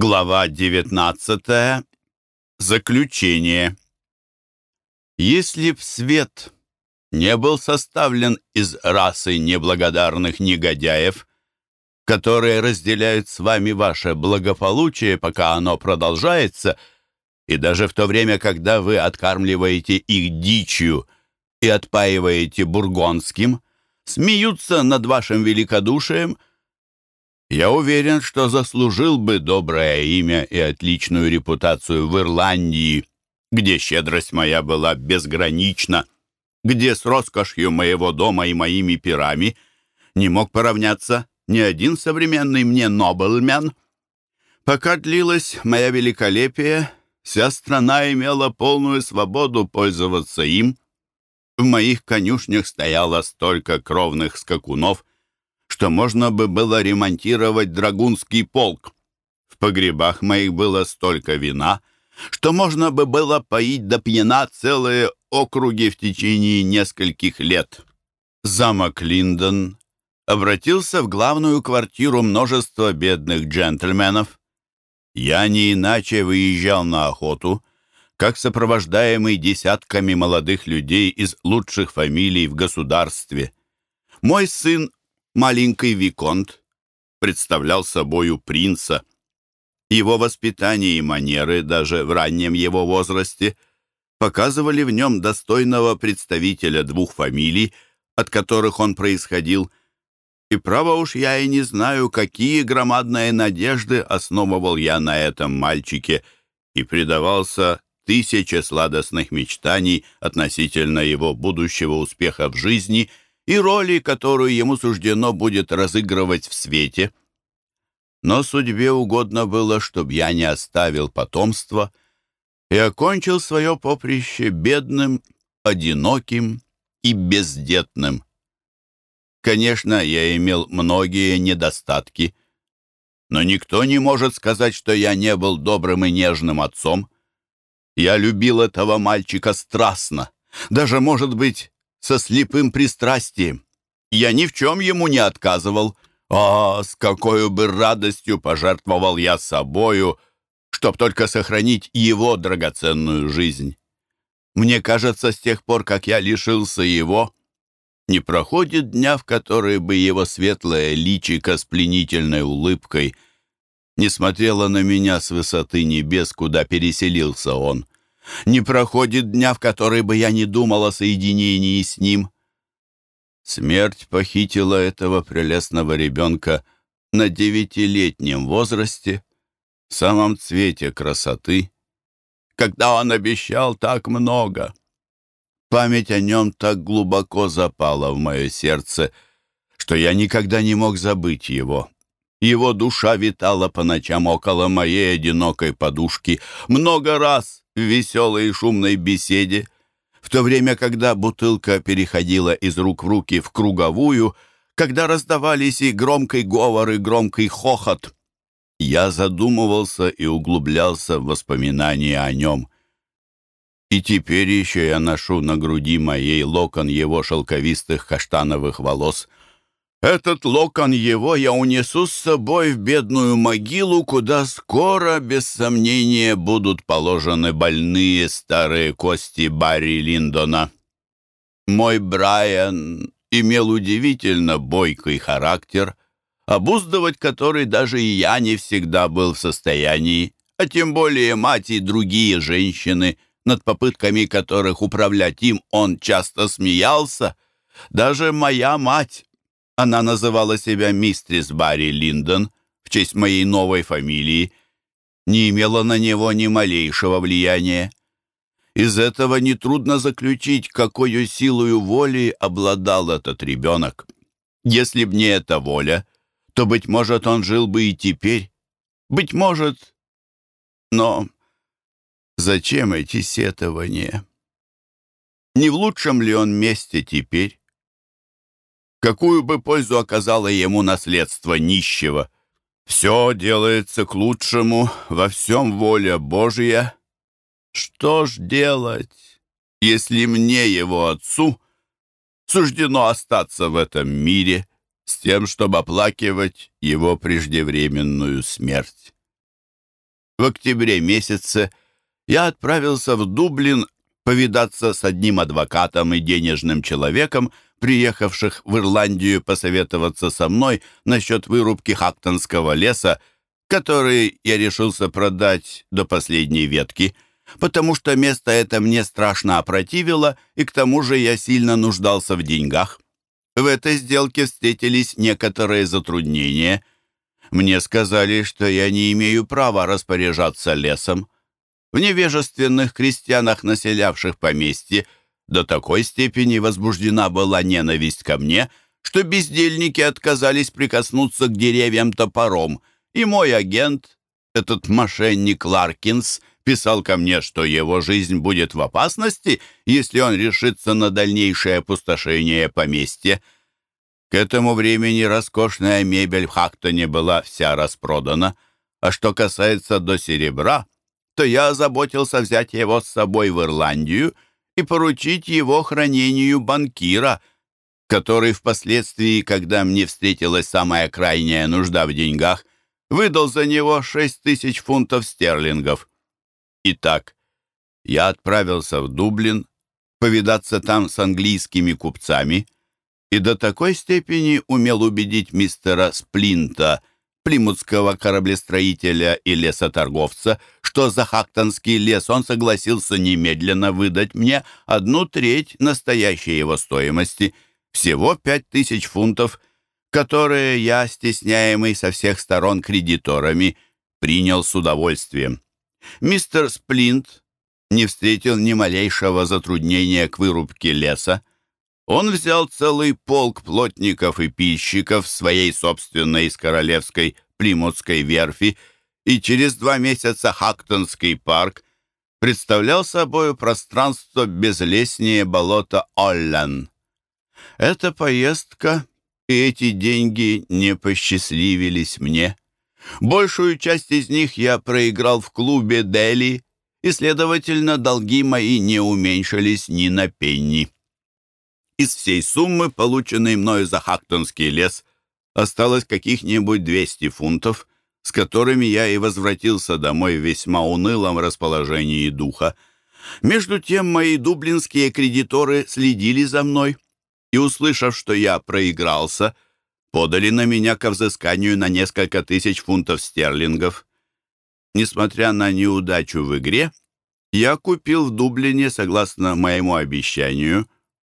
Глава 19. Заключение. Если б свет не был составлен из расы неблагодарных негодяев, которые разделяют с вами ваше благополучие, пока оно продолжается, и даже в то время, когда вы откармливаете их дичью и отпаиваете бургонским, смеются над вашим великодушием – я уверен, что заслужил бы доброе имя и отличную репутацию в Ирландии, где щедрость моя была безгранична, где с роскошью моего дома и моими пирами не мог поравняться ни один современный мне нобелмен. Пока длилось мое великолепие, вся страна имела полную свободу пользоваться им. В моих конюшнях стояло столько кровных скакунов, что можно бы было ремонтировать драгунский полк. В погребах моих было столько вина, что можно бы было поить до пьяна целые округи в течение нескольких лет. Замок Линдон обратился в главную квартиру множества бедных джентльменов. Я не иначе выезжал на охоту, как сопровождаемый десятками молодых людей из лучших фамилий в государстве. Мой сын маленький Виконт представлял собою принца. Его воспитание и манеры даже в раннем его возрасте показывали в нем достойного представителя двух фамилий, от которых он происходил. И право уж я и не знаю, какие громадные надежды основывал я на этом мальчике и предавался тысяче сладостных мечтаний относительно его будущего успеха в жизни – и роли, которую ему суждено будет разыгрывать в свете. Но судьбе угодно было, чтобы я не оставил потомства и окончил свое поприще бедным, одиноким и бездетным. Конечно, я имел многие недостатки, но никто не может сказать, что я не был добрым и нежным отцом. Я любил этого мальчика страстно, даже, может быть, со слепым пристрастием. Я ни в чем ему не отказывал. А с какой бы радостью пожертвовал я собою, чтоб только сохранить его драгоценную жизнь. Мне кажется, с тех пор, как я лишился его, не проходит дня, в который бы его светлое личико с пленительной улыбкой не смотрело на меня с высоты небес, куда переселился он. Не проходит дня, в который бы я не думал о соединении с ним. Смерть похитила этого прелестного ребенка на девятилетнем возрасте, в самом цвете красоты, когда он обещал так много. Память о нем так глубоко запала в мое сердце, что я никогда не мог забыть его. Его душа витала по ночам около моей одинокой подушки. Много раз в веселой и шумной беседе, в то время, когда бутылка переходила из рук в руки в круговую, когда раздавались и громкий говор, и громкий хохот. Я задумывался и углублялся в воспоминания о нем. И теперь еще я ношу на груди моей локон его шелковистых каштановых волос — этот локон его я унесу с собой в бедную могилу, куда скоро, без сомнения, будут положены больные старые кости Барри Линдона. Мой Брайан имел удивительно бойкий характер, обуздывать который даже и я не всегда был в состоянии, а тем более мать и другие женщины, над попытками которых управлять им он часто смеялся. Даже моя мать, она называла себя мистрис Барри Линдон в честь моей новой фамилии, не имела на него ни малейшего влияния. Из этого нетрудно заключить, какой силою воли обладал этот ребенок. Если б не эта воля, то, быть может, он жил бы и теперь. Быть может, но зачем эти сетования? Не в лучшем ли он месте теперь? Какую бы пользу оказало ему наследство нищего. Все делается к лучшему, во всем воля Божья. Что ж делать, если мне, его отцу, суждено остаться в этом мире с тем, чтобы оплакивать его преждевременную смерть? в октябре месяце я отправился в Дублин повидаться с одним адвокатом и денежным человеком, приехавших в Ирландию посоветоваться со мной насчет вырубки хактонского леса, который я решился продать до последней ветки, потому что место это мне страшно опротивило, и к тому же я сильно нуждался в деньгах. В этой сделке встретились некоторые затруднения. Мне сказали, что я не имею права распоряжаться лесом. В невежественных крестьянах, населявших поместье, до такой степени возбуждена была ненависть ко мне, что бездельники отказались прикоснуться к деревьям топором, и мой агент, этот мошенник Ларкинс, писал ко мне, что его жизнь будет в опасности, если он решится на дальнейшее опустошение поместья. К этому времени роскошная мебель в Хактоне была вся распродана, а что касается до серебра, то я озаботился взять его с собой в Ирландию — и поручить его хранению банкира, который впоследствии, когда мне встретилась самая крайняя нужда в деньгах, выдал за него шесть тысяч фунтов стерлингов. Итак, я отправился в Дублин, повидаться там с английскими купцами и до такой степени умел убедить мистера Сплинта – плимутского кораблестроителя и лесоторговца, что за Хактонский лес он согласился немедленно выдать мне одну треть настоящей его стоимости, всего пять тысяч фунтов, которые я, стесняемый со всех сторон кредиторами, принял с удовольствием. Мистер Сплинт не встретил ни малейшего затруднения к вырубке леса, он взял целый полк плотников и пильщиков своей собственной из королевской Плимутской верфи, и через два месяца Хактонский парк представлял собой пространство безлеснее болота Оллен. Эта поездка и эти деньги не посчастливились мне. Большую часть из них я проиграл в клубе Дели, и, следовательно, долги мои не уменьшились ни на пенни. Из всей суммы, полученной мною за Хактонский лес, осталось каких-нибудь 200 фунтов, с которыми я и возвратился домой в весьма унылом расположении духа. Между тем мои дублинские кредиторы следили за мной и, услышав, что я проигрался, подали на меня ко взысканию на несколько тысяч фунтов стерлингов. Несмотря на неудачу в игре, я купил в Дублине, согласно моему обещанию,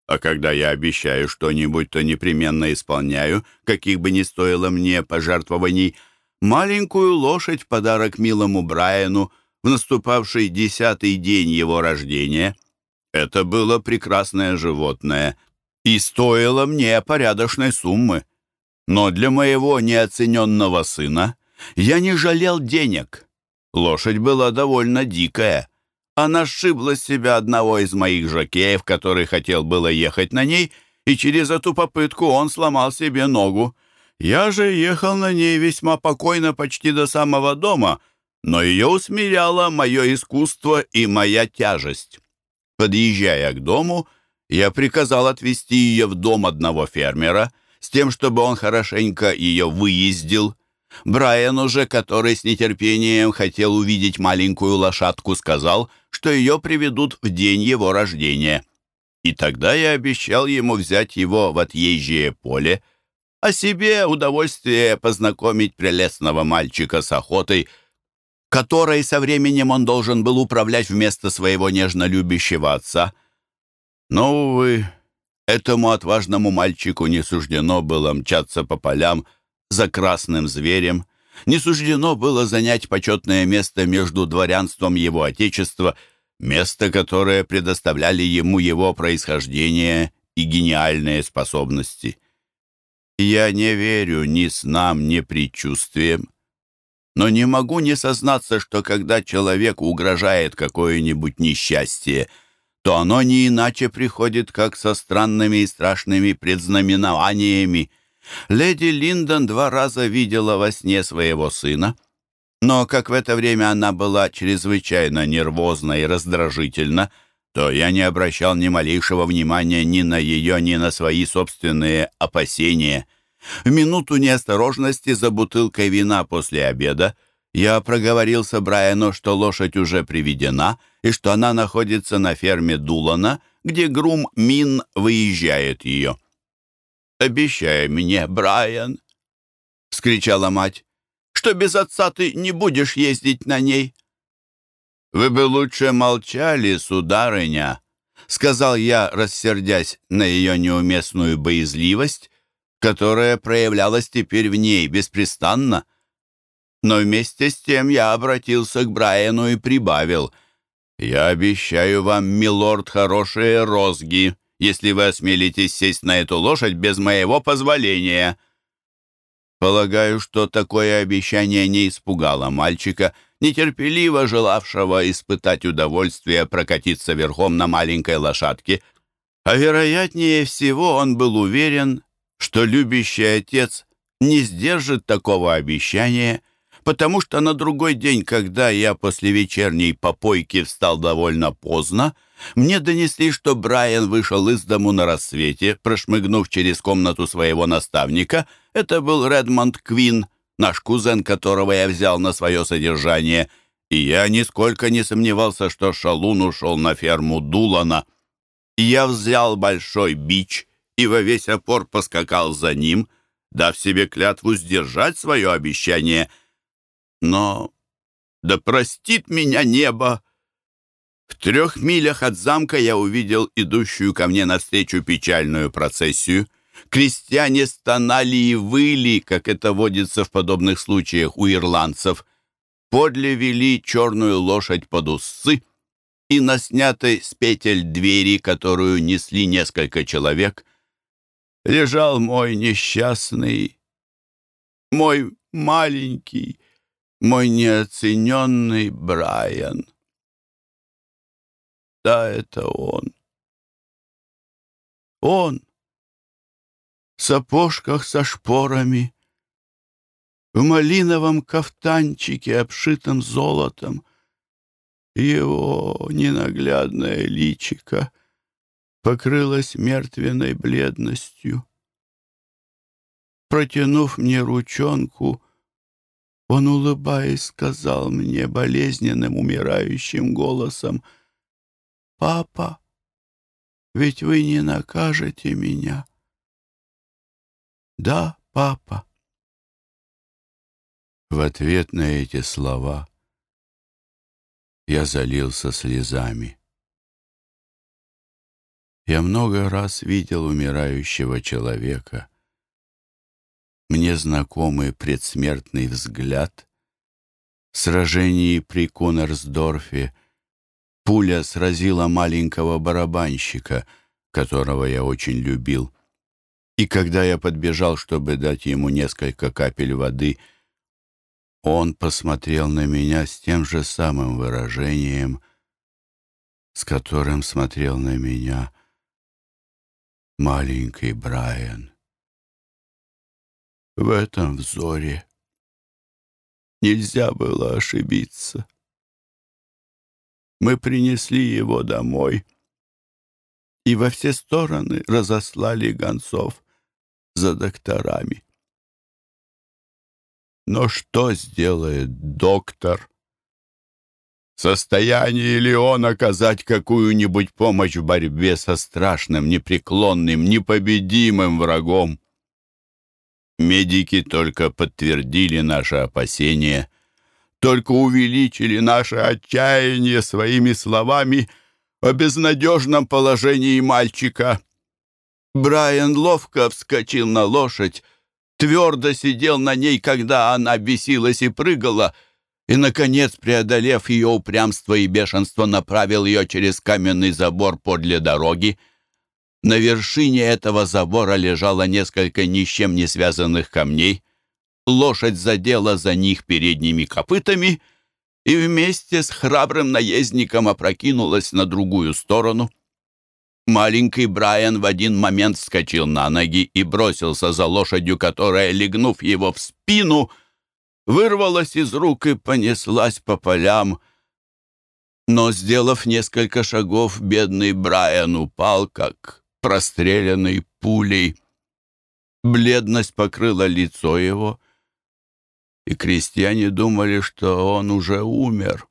а когда я обещаю что-нибудь, то непременно исполняю, каких бы ни стоило мне пожертвований, маленькую лошадь в подарок милому Брайану в наступавший десятый день его рождения. Это было прекрасное животное и стоило мне порядочной суммы. Но для моего неоцененного сына я не жалел денег. Лошадь была довольно дикая — она сшибла с себя одного из моих жокеев, который хотел было ехать на ней, и через эту попытку он сломал себе ногу. Я же ехал на ней весьма покойно почти до самого дома, но ее усмиряло мое искусство и моя тяжесть. Подъезжая к дому, я приказал отвезти ее в дом одного фермера, с тем, чтобы он хорошенько ее выездил. Брайан уже, который с нетерпением хотел увидеть маленькую лошадку, сказал — что ее приведут в день его рождения. И тогда я обещал ему взять его в отъезжее поле, а себе удовольствие познакомить прелестного мальчика с охотой, которой со временем он должен был управлять вместо своего нежно любящего отца. Но, увы, этому отважному мальчику не суждено было мчаться по полям за красным зверем, не суждено было занять почетное место между дворянством его отечества, место, которое предоставляли ему его происхождение и гениальные способности. Я не верю ни снам, ни предчувствиям, но не могу не сознаться, что когда человеку угрожает какое-нибудь несчастье, то оно не иначе приходит, как со странными и страшными предзнаменованиями — Леди Линдон два раза видела во сне своего сына, но как в это время она была чрезвычайно нервозна и раздражительна, то я не обращал ни малейшего внимания ни на ее, ни на свои собственные опасения. В минуту неосторожности за бутылкой вина после обеда Я проговорился Брайану, что лошадь уже приведена и что она находится на ферме Дулана, где грум Мин выезжает ее. «Обещай мне, Брайан!» — скричала мать, — «что без отца ты не будешь ездить на ней». «Вы бы лучше молчали, сударыня», — сказал я, рассердясь на ее неуместную боязливость, которая проявлялась теперь в ней беспрестанно. Но вместе с тем я обратился к Брайану и прибавил. «Я обещаю вам, милорд, хорошие розги, если вы осмелитесь сесть на эту лошадь без моего позволения». Полагаю, что такое обещание не испугало мальчика, нетерпеливо желавшего испытать удовольствие прокатиться верхом на маленькой лошадке. А вероятнее всего он был уверен, что любящий отец не сдержит такого обещания, потому что на другой день, когда я после вечерней попойки встал довольно поздно, мне донесли, что Брайан вышел из дому на рассвете, прошмыгнув через комнату своего наставника. Это был Редмонд Квин, наш кузен, которого я взял на свое содержание, и я нисколько не сомневался, что шалун ушел на ферму Дулана. Я взял большой бич и во весь опор поскакал за ним, дав себе клятву сдержать свое обещание. Но да простит меня небо! В трех милях от замка я увидел идущую ко мне навстречу печальную процессию. Крестьяне стонали и выли, как это водится в подобных случаях у ирландцев. Подле вели черную лошадь под усы, и на снятой с петель двери, которую несли несколько человек, лежал мой несчастный, мой маленький, мой неоцененный Брайан. Да, это он. Он в сапожках со шпорами, в малиновом кафтанчике, обшитом золотом. Его ненаглядное личико покрылось мертвенной бледностью. Протянув мне ручонку, он, улыбаясь, сказал мне болезненным, умирающим голосом — «Папа, ведь вы не накажете меня». «Да, папа». В ответ на эти слова я залился слезами. Я много раз видел умирающего человека. Мне знакомый предсмертный взгляд в сражении при Кунерсдорфе — Пуля сразила маленького барабанщика, которого я очень любил. И когда я подбежал, чтобы дать ему несколько капель воды, он посмотрел на меня с тем же самым выражением, с которым смотрел на меня маленький Брайан. В этом взоре нельзя было ошибиться. Мы принесли его домой и во все стороны разослали гонцов за докторами. Но что сделает доктор? Состояние ли он оказать какую-нибудь помощь в борьбе со страшным, непреклонным, непобедимым врагом? Медики только подтвердили наши опасения только увеличили наше отчаяние своими словами о безнадежном положении мальчика. Брайан ловко вскочил на лошадь, твердо сидел на ней, когда она бесилась и прыгала, и, наконец, преодолев ее упрямство и бешенство, направил ее через каменный забор подле дороги. На вершине этого забора лежало несколько ни с чем не связанных камней — лошадь задела за них передними копытами и вместе с храбрым наездником опрокинулась на другую сторону. Маленький Брайан в один момент вскочил на ноги и бросился за лошадью, которая, легнув его в спину, вырвалась из рук и понеслась по полям. Но, сделав несколько шагов, бедный Брайан упал, как простреленный пулей. Бледность покрыла лицо его, и крестьяне думали, что он уже умер.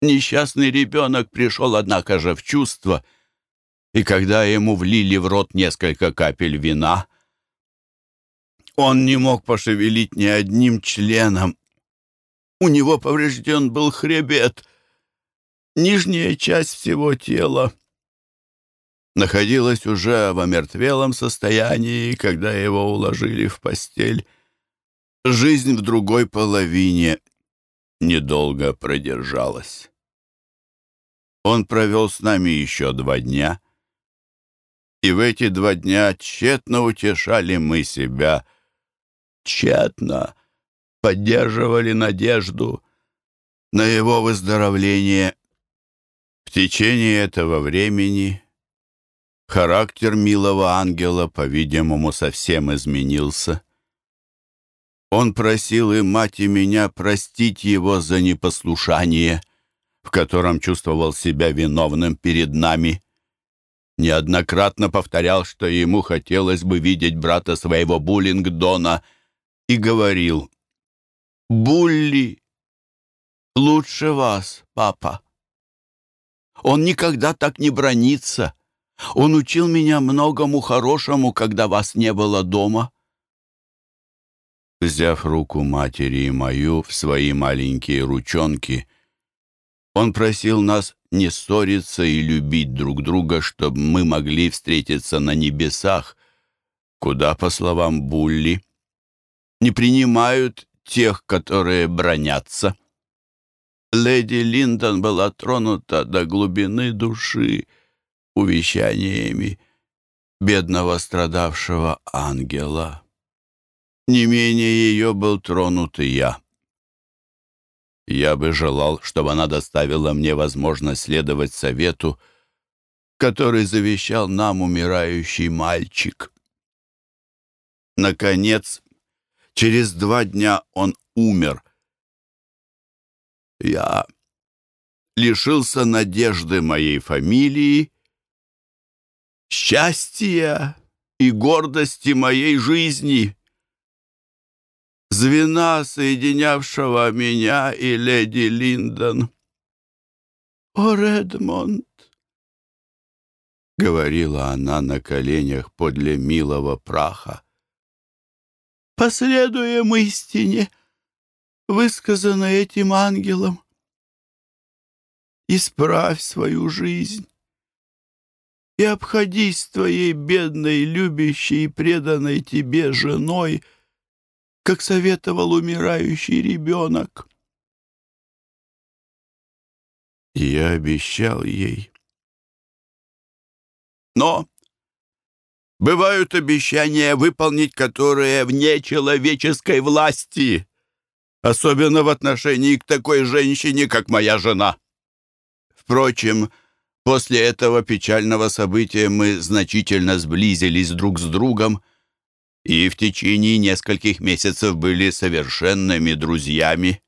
Несчастный ребенок пришел, однако же, в чувство, и когда ему влили в рот несколько капель вина, он не мог пошевелить ни одним членом. У него поврежден был хребет, нижняя часть всего тела. Находилась уже в омертвелом состоянии, когда его уложили в постель. Жизнь в другой половине недолго продержалась. Он провел с нами еще два дня, и в эти два дня тщетно утешали мы себя, тщетно поддерживали надежду на его выздоровление. В течение этого времени характер милого ангела, по-видимому, совсем изменился. Он просил и мать, и меня простить его за непослушание, в котором чувствовал себя виновным перед нами. Неоднократно повторял, что ему хотелось бы видеть брата своего Буллингдона, и говорил, «Булли лучше вас, папа. Он никогда так не бронится. Он учил меня многому хорошему, когда вас не было дома». Взяв руку матери и мою в свои маленькие ручонки, он просил нас не ссориться и любить друг друга, чтобы мы могли встретиться на небесах, куда, по словам Булли, не принимают тех, которые бронятся. Леди Линдон была тронута до глубины души увещаниями бедного страдавшего ангела. Не менее ее был тронут и я. Я бы желал, чтобы она доставила мне возможность следовать совету, который завещал нам умирающий мальчик. Наконец, через два дня он умер. Я лишился надежды моей фамилии, счастья и гордости моей жизни звена, соединявшего меня и леди Линдон. «О, Редмонд!» — говорила она на коленях подле милого праха. «Последуем истине, высказанной этим ангелом. Исправь свою жизнь и обходись твоей бедной, любящей и преданной тебе женой — как советовал умирающий ребенок. Я обещал ей. Но бывают обещания, выполнить которые вне человеческой власти, особенно в отношении к такой женщине, как моя жена. Впрочем, после этого печального события мы значительно сблизились друг с другом, и в течение нескольких месяцев были совершенными друзьями.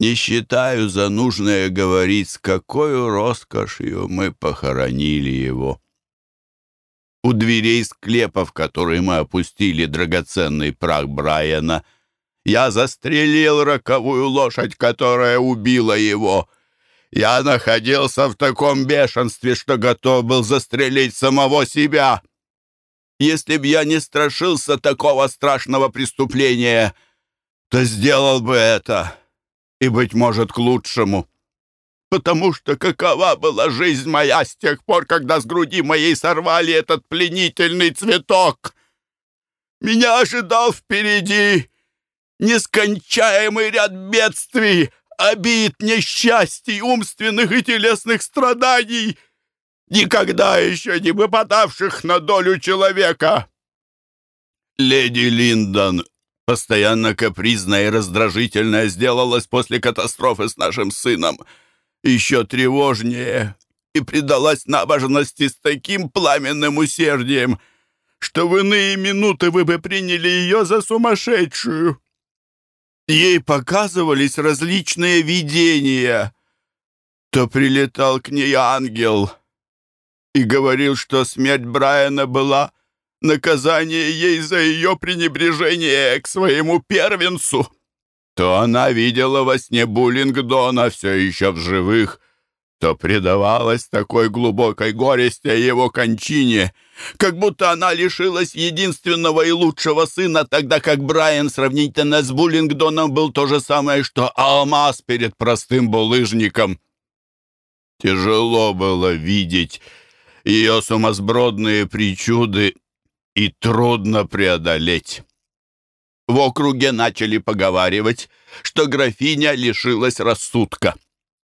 Не считаю за нужное говорить, с какой роскошью мы похоронили его. У дверей склепа, в который мы опустили драгоценный прах Брайана, я застрелил роковую лошадь, которая убила его. Я находился в таком бешенстве, что готов был застрелить самого себя. Если б я не страшился такого страшного преступления, то сделал бы это, и, быть может, к лучшему. Потому что какова была жизнь моя с тех пор, когда с груди моей сорвали этот пленительный цветок? Меня ожидал впереди нескончаемый ряд бедствий, обид, несчастий, умственных и телесных страданий — никогда еще не выпадавших на долю человека. Леди Линдон, постоянно капризная и раздражительная, сделалась после катастрофы с нашим сыном еще тревожнее и предалась набожности с таким пламенным усердием, что в иные минуты вы бы приняли ее за сумасшедшую. Ей показывались различные видения. То прилетал к ней ангел — и говорил, что смерть Брайана была наказание ей за ее пренебрежение к своему первенцу, то она видела во сне Буллингдона все еще в живых, то предавалась такой глубокой горести о его кончине, как будто она лишилась единственного и лучшего сына, тогда как Брайан сравнительно с Буллингдоном был то же самое, что алмаз перед простым булыжником. Тяжело было видеть ее сумасбродные причуды и трудно преодолеть. В округе начали поговаривать, что графиня лишилась рассудка.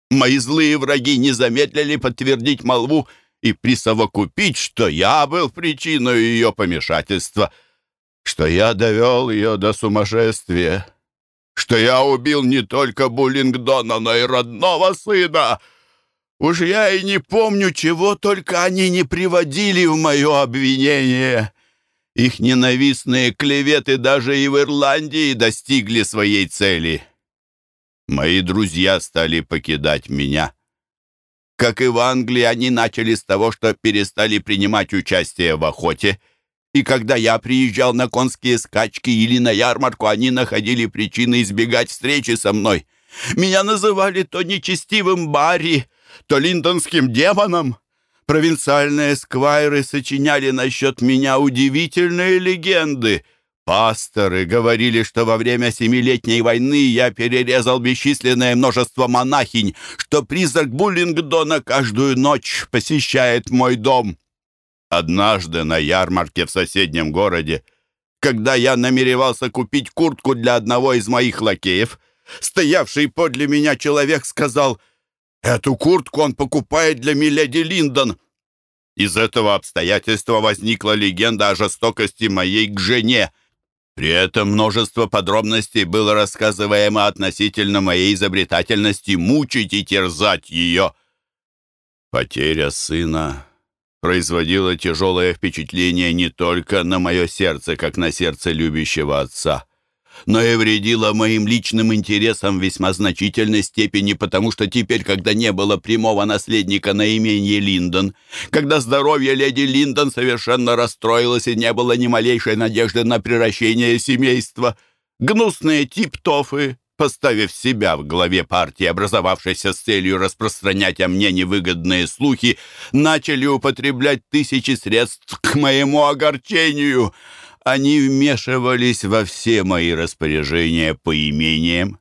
Мои злые враги не замедлили подтвердить молву и присовокупить, что я был причиной ее помешательства, что я довел ее до сумасшествия, что я убил не только Буллингдона, но и родного сына. Уж я и не помню, чего только они не приводили в мое обвинение. Их ненавистные клеветы даже и в Ирландии достигли своей цели». Мои друзья стали покидать меня. Как и в Англии, они начали с того, что перестали принимать участие в охоте, и когда я приезжал на конские скачки или на ярмарку, они находили причины избегать встречи со мной. Меня называли то нечестивым Барри, то линдонским демоном. Провинциальные сквайры сочиняли насчет меня удивительные легенды — Пасторы говорили, что во время Семилетней войны я перерезал бесчисленное множество монахинь, что призрак Буллингдона каждую ночь посещает мой дом. Однажды на ярмарке в соседнем городе, когда я намеревался купить куртку для одного из моих лакеев, стоявший подле меня человек сказал, «Эту куртку он покупает для миледи Линдон». Из этого обстоятельства возникла легенда о жестокости моей к жене — при этом множество подробностей было рассказываемо относительно моей изобретательности мучить и терзать ее. Потеря сына производила тяжелое впечатление не только на мое сердце, как на сердце любящего отца но и вредила моим личным интересам в весьма значительной степени, потому что теперь, когда не было прямого наследника на имение Линдон, когда здоровье леди Линдон совершенно расстроилось и не было ни малейшей надежды на превращение семейства, гнусные тип-тофы, поставив себя в главе партии, образовавшейся с целью распространять о мне невыгодные слухи, начали употреблять тысячи средств к моему огорчению — они вмешивались во все мои распоряжения по имениям,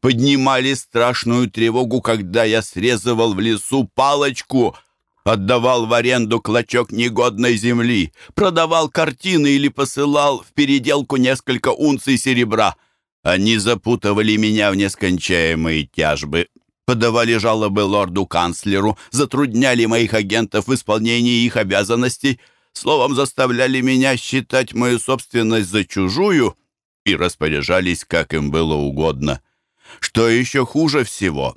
поднимали страшную тревогу, когда я срезывал в лесу палочку, отдавал в аренду клочок негодной земли, продавал картины или посылал в переделку несколько унций серебра. Они запутывали меня в нескончаемые тяжбы, подавали жалобы лорду-канцлеру, затрудняли моих агентов в исполнении их обязанностей — словом, заставляли меня считать мою собственность за чужую и распоряжались, как им было угодно. Что еще хуже всего,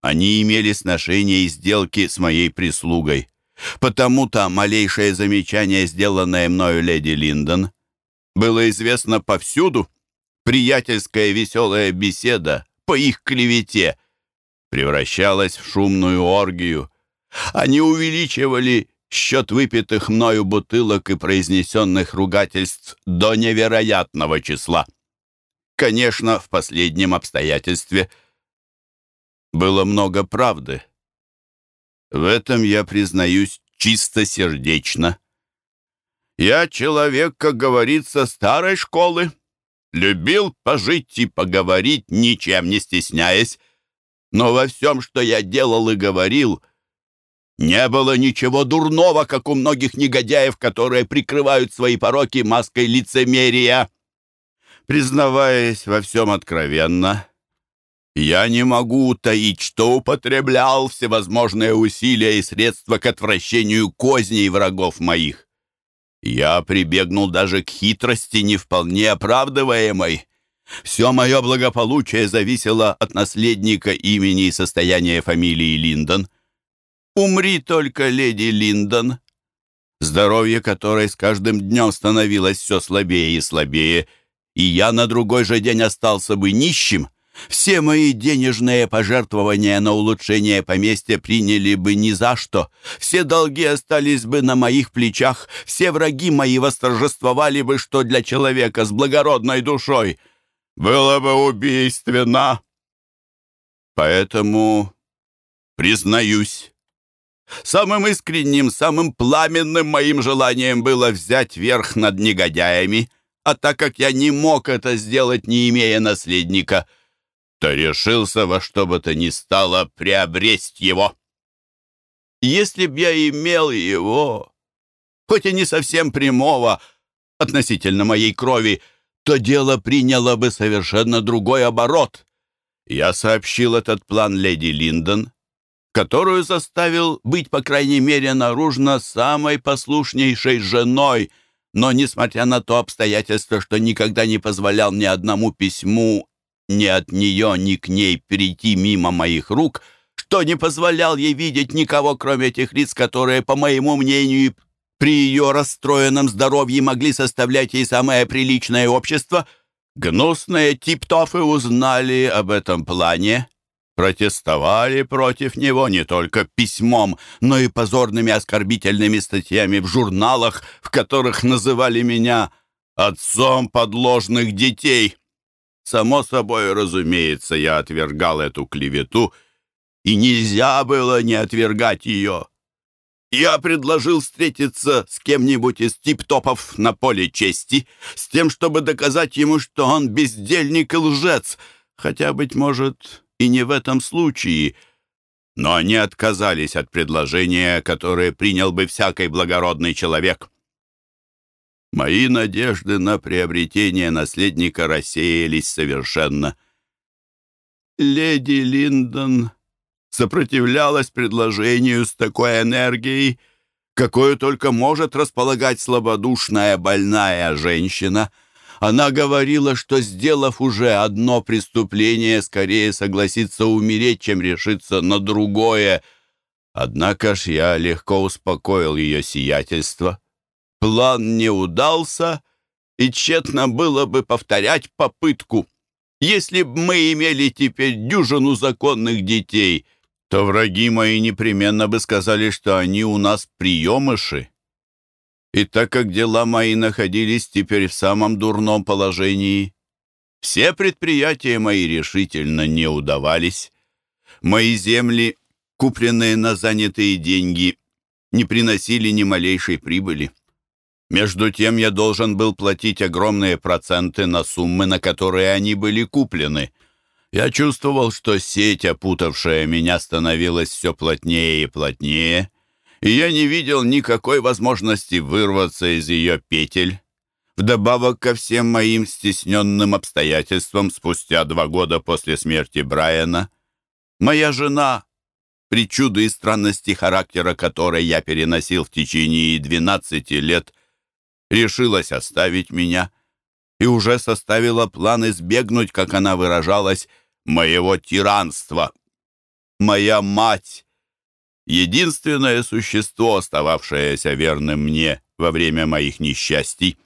они имели сношение и сделки с моей прислугой. Потому-то малейшее замечание, сделанное мною леди Линдон, было известно повсюду. Приятельская веселая беседа по их клевете превращалась в шумную оргию. Они увеличивали счет выпитых мною бутылок и произнесенных ругательств до невероятного числа. Конечно, в последнем обстоятельстве было много правды. В этом я признаюсь чистосердечно. Я человек, как говорится, старой школы, любил пожить и поговорить, ничем не стесняясь, но во всем, что я делал и говорил — не было ничего дурного, как у многих негодяев, которые прикрывают свои пороки маской лицемерия. Признаваясь во всем откровенно, я не могу утаить, что употреблял всевозможные усилия и средства к отвращению козней врагов моих. Я прибегнул даже к хитрости, не вполне оправдываемой. Все мое благополучие зависело от наследника имени и состояния фамилии Линдон — Умри только, леди Линдон, здоровье которой с каждым днем становилось все слабее и слабее, и я на другой же день остался бы нищим, Все мои денежные пожертвования на улучшение поместья приняли бы ни за что. Все долги остались бы на моих плечах. Все враги мои восторжествовали бы, что для человека с благородной душой было бы убийственно. Поэтому признаюсь, самым искренним, самым пламенным моим желанием было взять верх над негодяями, а так как я не мог это сделать, не имея наследника — то решился во что бы то ни стало приобресть его. Если б я имел его, хоть и не совсем прямого, относительно моей крови, то дело приняло бы совершенно другой оборот. Я сообщил этот план леди Линдон, которую заставил быть, по крайней мере, наружно самой послушнейшей женой, но, несмотря на то обстоятельство, что никогда не позволял ни одному письму ни от нее, ни к ней перейти мимо моих рук, что не позволял ей видеть никого, кроме этих лиц, которые, по моему мнению, при ее расстроенном здоровье могли составлять ей самое приличное общество, гнусные типтофы узнали об этом плане, протестовали против него не только письмом, но и позорными оскорбительными статьями в журналах, в которых называли меня «отцом подложных детей». Само собой, разумеется, я отвергал эту клевету, и нельзя было не отвергать ее. Я предложил встретиться с кем-нибудь из тип-топов на поле чести, с тем, чтобы доказать ему, что он бездельник и лжец, хотя, быть может, и не в этом случае. Но они отказались от предложения, которое принял бы всякий благородный человек. Мои надежды на приобретение наследника рассеялись совершенно. Леди Линдон сопротивлялась предложению с такой энергией, какую только может располагать слабодушная больная женщина. Она говорила, что, сделав уже одно преступление, скорее согласится умереть, чем решиться на другое. Однако ж я легко успокоил ее сиятельство. План не удался, и тщетно было бы повторять попытку. Если б мы имели теперь дюжину законных детей, то враги мои непременно бы сказали, что они у нас приемыши. И так как дела мои находились теперь в самом дурном положении, все предприятия мои решительно не удавались. Мои земли, купленные на занятые деньги, не приносили ни малейшей прибыли. Между тем я должен был платить огромные проценты на суммы, на которые они были куплены. Я чувствовал, что сеть, опутавшая меня, становилась все плотнее и плотнее, и я не видел никакой возможности вырваться из ее петель. Вдобавок ко всем моим стесненным обстоятельствам, спустя два года после смерти Брайана, моя жена, причуды и странности характера которой я переносил в течение 12 лет, решилась оставить меня и уже составила план избегнуть, как она выражалась, моего тиранства. Моя мать — единственное существо, остававшееся верным мне во время моих несчастий.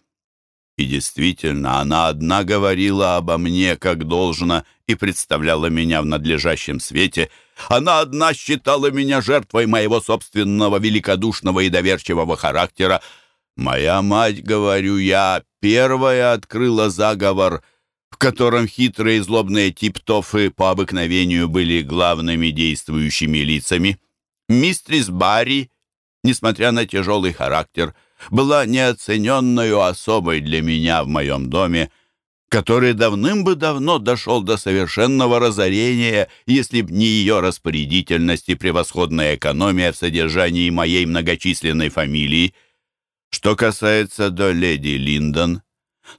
И действительно, она одна говорила обо мне как должно и представляла меня в надлежащем свете. Она одна считала меня жертвой моего собственного великодушного и доверчивого характера, Моя мать, говорю я, первая открыла заговор, в котором хитрые и злобные типтофы по обыкновению были главными действующими лицами. Мистрис Барри, несмотря на тяжелый характер, была неоцененной особой для меня в моем доме, который давным бы давно дошел до совершенного разорения, если б не ее распорядительность и превосходная экономия в содержании моей многочисленной фамилии — что касается до леди Линдон,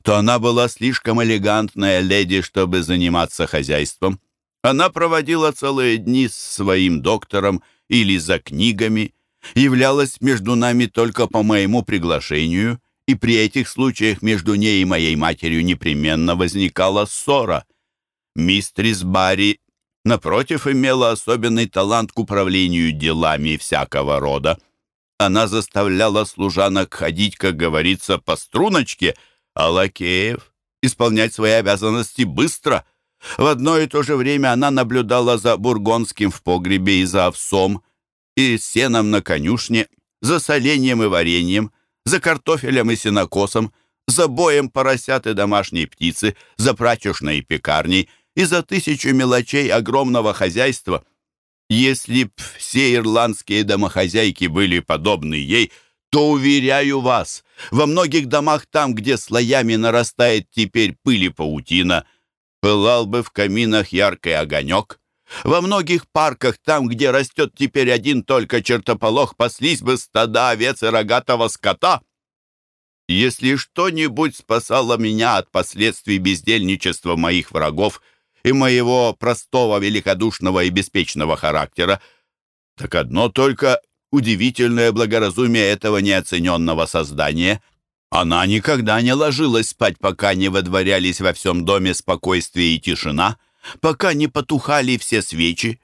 то она была слишком элегантная леди, чтобы заниматься хозяйством. Она проводила целые дни с своим доктором или за книгами, являлась между нами только по моему приглашению, и при этих случаях между ней и моей матерью непременно возникала ссора. Мистрис Барри, напротив, имела особенный талант к управлению делами всякого рода. Она заставляла служанок ходить, как говорится, по струночке, а лакеев исполнять свои обязанности быстро. В одно и то же время она наблюдала за бургонским в погребе и за овсом, и сеном на конюшне, за соленьем и вареньем, за картофелем и сенокосом, за боем поросят и домашней птицы, за прачечной и пекарней и за тысячу мелочей огромного хозяйства. Если б все ирландские домохозяйки были подобны ей, то, уверяю вас, во многих домах там, где слоями нарастает теперь пыль и паутина, пылал бы в каминах яркий огонек, во многих парках, там, где растет теперь один только чертополох, паслись бы стада овец и рогатого скота. Если что-нибудь спасало меня от последствий бездельничества моих врагов и моего простого, великодушного и беспечного характера, так одно только удивительное благоразумие этого неоцененного создания. Она никогда не ложилась спать, пока не водворялись во всем доме спокойствие и тишина, пока не потухали все свечи.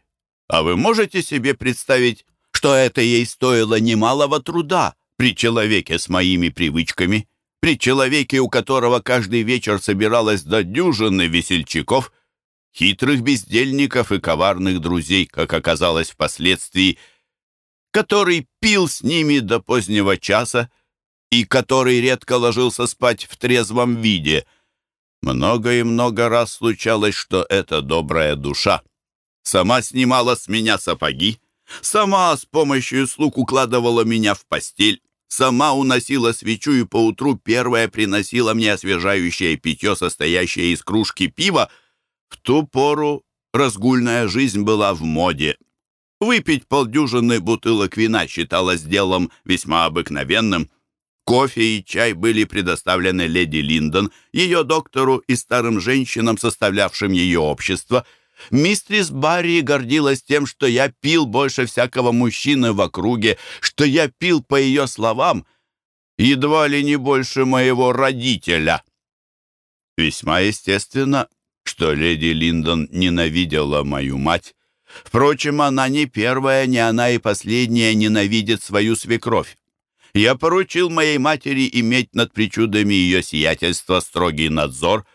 А вы можете себе представить, что это ей стоило немалого труда при человеке с моими привычками, при человеке, у которого каждый вечер собиралось до дюжины весельчаков, хитрых бездельников и коварных друзей, как оказалось впоследствии, который пил с ними до позднего часа и который редко ложился спать в трезвом виде. Много и много раз случалось, что эта добрая душа сама снимала с меня сапоги, сама с помощью слуг укладывала меня в постель, сама уносила свечу и поутру первая приносила мне освежающее питье, состоящее из кружки пива. В ту пору разгульная жизнь была в моде. Выпить полдюжины бутылок вина считалось делом весьма обыкновенным. Кофе и чай были предоставлены леди Линдон, ее доктору и старым женщинам, составлявшим ее общество. Мистрис Барри гордилась тем, что я пил больше всякого мужчины в округе, что я пил, по ее словам, едва ли не больше моего родителя. Весьма естественно, что леди Линдон ненавидела мою мать, Впрочем, она не первая, не она и последняя ненавидит свою свекровь. Я поручил моей матери иметь над причудами ее сиятельства строгий надзор,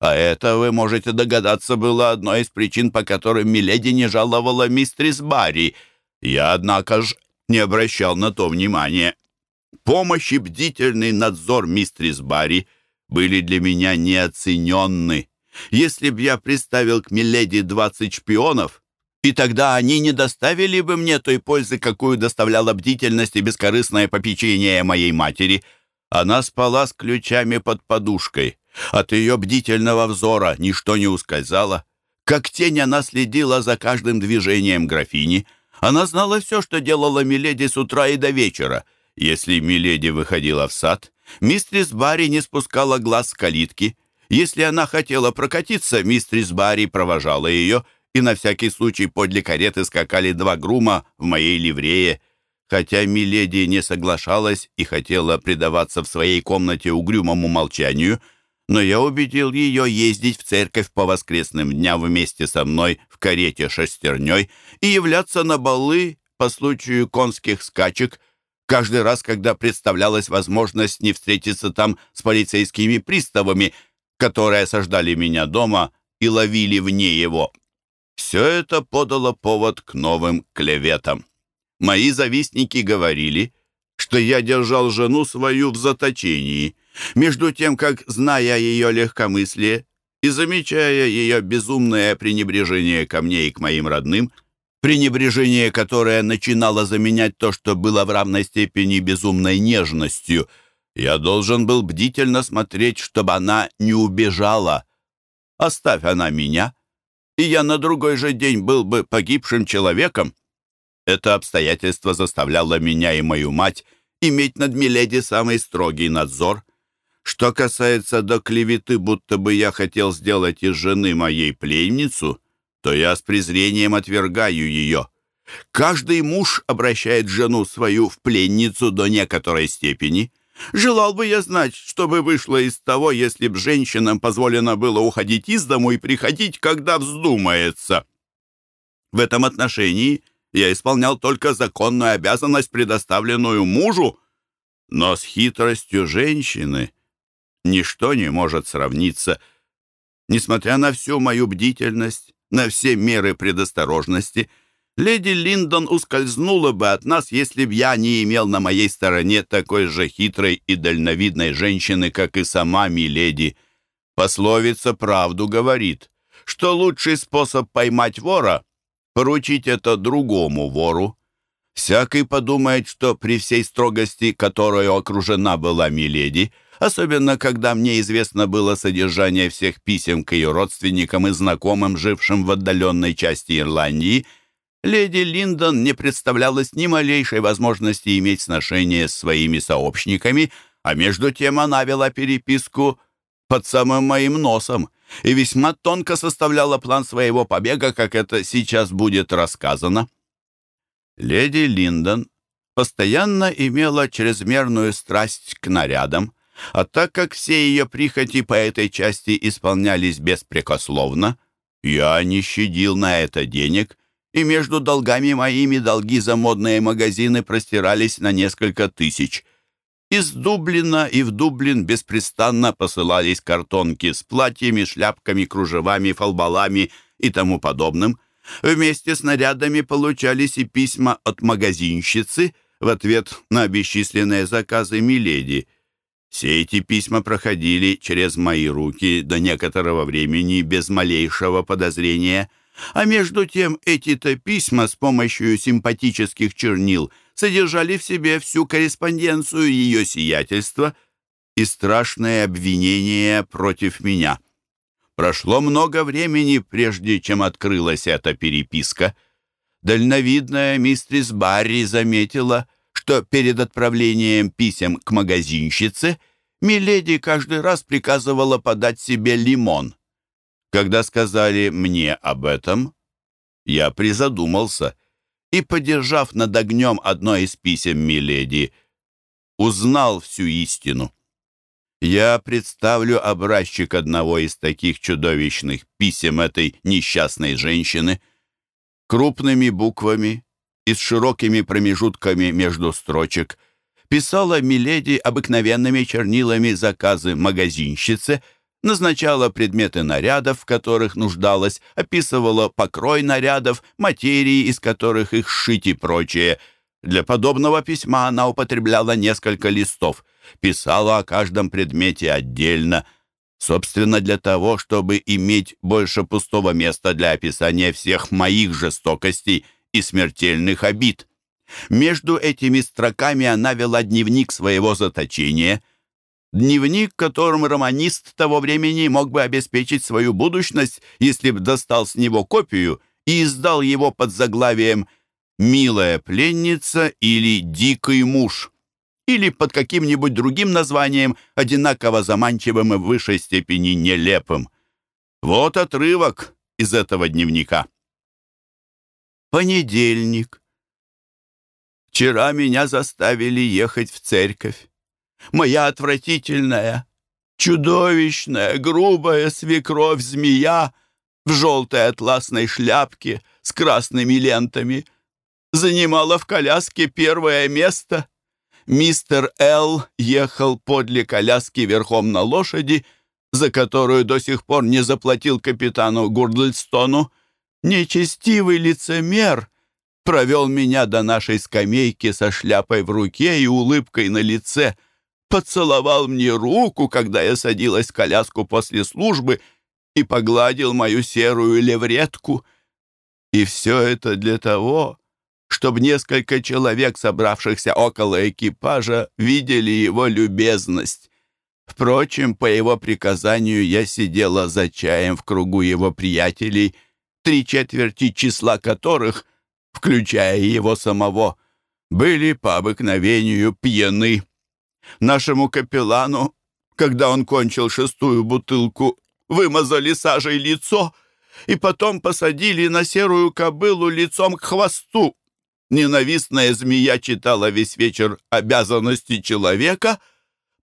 а это, вы можете догадаться, было одной из причин, по которым Миледи не жаловала мистрис Барри. Я, однако ж, не обращал на то внимания. Помощь и бдительный надзор мистрис Барри были для меня неоцененны. Если б я приставил к Миледи двадцать шпионов, и тогда они не доставили бы мне той пользы, какую доставляла бдительность и бескорыстное попечение моей матери. Она спала с ключами под подушкой. От ее бдительного взора ничто не ускользало. Как тень она следила за каждым движением графини. Она знала все, что делала Миледи с утра и до вечера. Если Миледи выходила в сад, мистрис Барри не спускала глаз с калитки. Если она хотела прокатиться, мистрис Барри провожала ее — и на всякий случай подле кареты скакали два грума в моей ливрее. Хотя Миледи не соглашалась и хотела предаваться в своей комнате угрюмому молчанию, но я убедил ее ездить в церковь по воскресным дням вместе со мной в карете шестерней и являться на балы по случаю конских скачек, каждый раз, когда представлялась возможность не встретиться там с полицейскими приставами, которые осаждали меня дома и ловили вне его. Все это подало повод к новым клеветам. Мои завистники говорили, что я держал жену свою в заточении, между тем, как, зная ее легкомыслие и замечая ее безумное пренебрежение ко мне и к моим родным, пренебрежение, которое начинало заменять то, что было в равной степени безумной нежностью, я должен был бдительно смотреть, чтобы она не убежала. Оставь она меня — и я на другой же день был бы погибшим человеком. Это обстоятельство заставляло меня и мою мать иметь над Миледи самый строгий надзор. Что касается до клеветы, будто бы я хотел сделать из жены моей пленницу, то я с презрением отвергаю ее. Каждый муж обращает жену свою в пленницу до некоторой степени — Желал бы я знать, что бы вышло из того, если б женщинам позволено было уходить из дому и приходить, когда вздумается. В этом отношении я исполнял только законную обязанность, предоставленную мужу, но с хитростью женщины ничто не может сравниться. Несмотря на всю мою бдительность, на все меры предосторожности, леди Линдон ускользнула бы от нас, если б я не имел на моей стороне такой же хитрой и дальновидной женщины, как и сама миледи. Пословица правду говорит, что лучший способ поймать вора — поручить это другому вору. Всякий подумает, что при всей строгости, которой окружена была миледи, особенно когда мне известно было содержание всех писем к ее родственникам и знакомым, жившим в отдаленной части Ирландии, леди Линдон не представлялась ни малейшей возможности иметь сношение с своими сообщниками, а между тем она вела переписку под самым моим носом и весьма тонко составляла план своего побега, как это сейчас будет рассказано. Леди Линдон постоянно имела чрезмерную страсть к нарядам, а так как все ее прихоти по этой части исполнялись беспрекословно, я не щадил на это денег, и между долгами моими долги за модные магазины простирались на несколько тысяч. Из Дублина и в Дублин беспрестанно посылались картонки с платьями, шляпками, кружевами, фалбалами и тому подобным. Вместе с нарядами получались и письма от магазинщицы в ответ на бесчисленные заказы Миледи — все эти письма проходили через мои руки до некоторого времени без малейшего подозрения, а между тем эти-то письма с помощью симпатических чернил содержали в себе всю корреспонденцию ее сиятельства и страшные обвинения против меня. Прошло много времени, прежде чем открылась эта переписка. Дальновидная мистрис Барри заметила — что перед отправлением писем к магазинщице Миледи каждый раз приказывала подать себе лимон. Когда сказали мне об этом, я призадумался и, подержав над огнем одно из писем Миледи, узнал всю истину. Я представлю образчик одного из таких чудовищных писем этой несчастной женщины. Крупными буквами и с широкими промежутками между строчек, писала Миледи обыкновенными чернилами заказы магазинщице, назначала предметы нарядов, в которых нуждалась, описывала покрой нарядов, материи, из которых их сшить и прочее. Для подобного письма она употребляла несколько листов, писала о каждом предмете отдельно, собственно, для того, чтобы иметь больше пустого места для описания всех моих жестокостей – и смертельных обид. Между этими строками она вела дневник своего заточения. Дневник, которым романист того времени мог бы обеспечить свою будущность, если бы достал с него копию и издал его под заглавием «Милая пленница» или «Дикий муж» или под каким-нибудь другим названием, одинаково заманчивым и в высшей степени нелепым. Вот отрывок из этого дневника. Понедельник. Вчера меня заставили ехать в церковь. Моя отвратительная, чудовищная, грубая свекровь-змея в желтой атласной шляпке с красными лентами занимала в коляске первое место. Мистер Л. ехал подле коляски верхом на лошади, за которую до сих пор не заплатил капитану Гурдлстону, Нечестивый лицемер провел меня до нашей скамейки со шляпой в руке и улыбкой на лице, поцеловал мне руку, когда я садилась в коляску после службы и погладил мою серую левретку. И все это для того, чтобы несколько человек, собравшихся около экипажа, видели его любезность. Впрочем, по его приказанию я сидела за чаем в кругу его приятелей — три четверти числа которых, включая его самого, были по обыкновению пьяны. Нашему капеллану, когда он кончил шестую бутылку, вымазали сажей лицо и потом посадили на серую кобылу лицом к хвосту. Ненавистная змея читала весь вечер обязанности человека,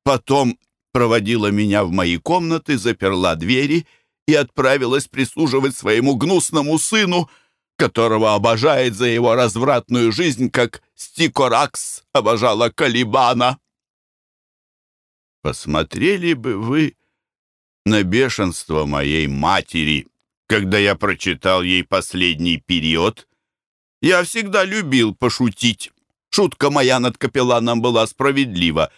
потом проводила меня в мои комнаты, заперла двери и отправилась прислуживать своему гнусному сыну, которого обожает за его развратную жизнь, как Стикоракс обожала Калибана. Посмотрели бы вы на бешенство моей матери, когда я прочитал ей последний период. Я всегда любил пошутить. Шутка моя над капелланом была справедлива,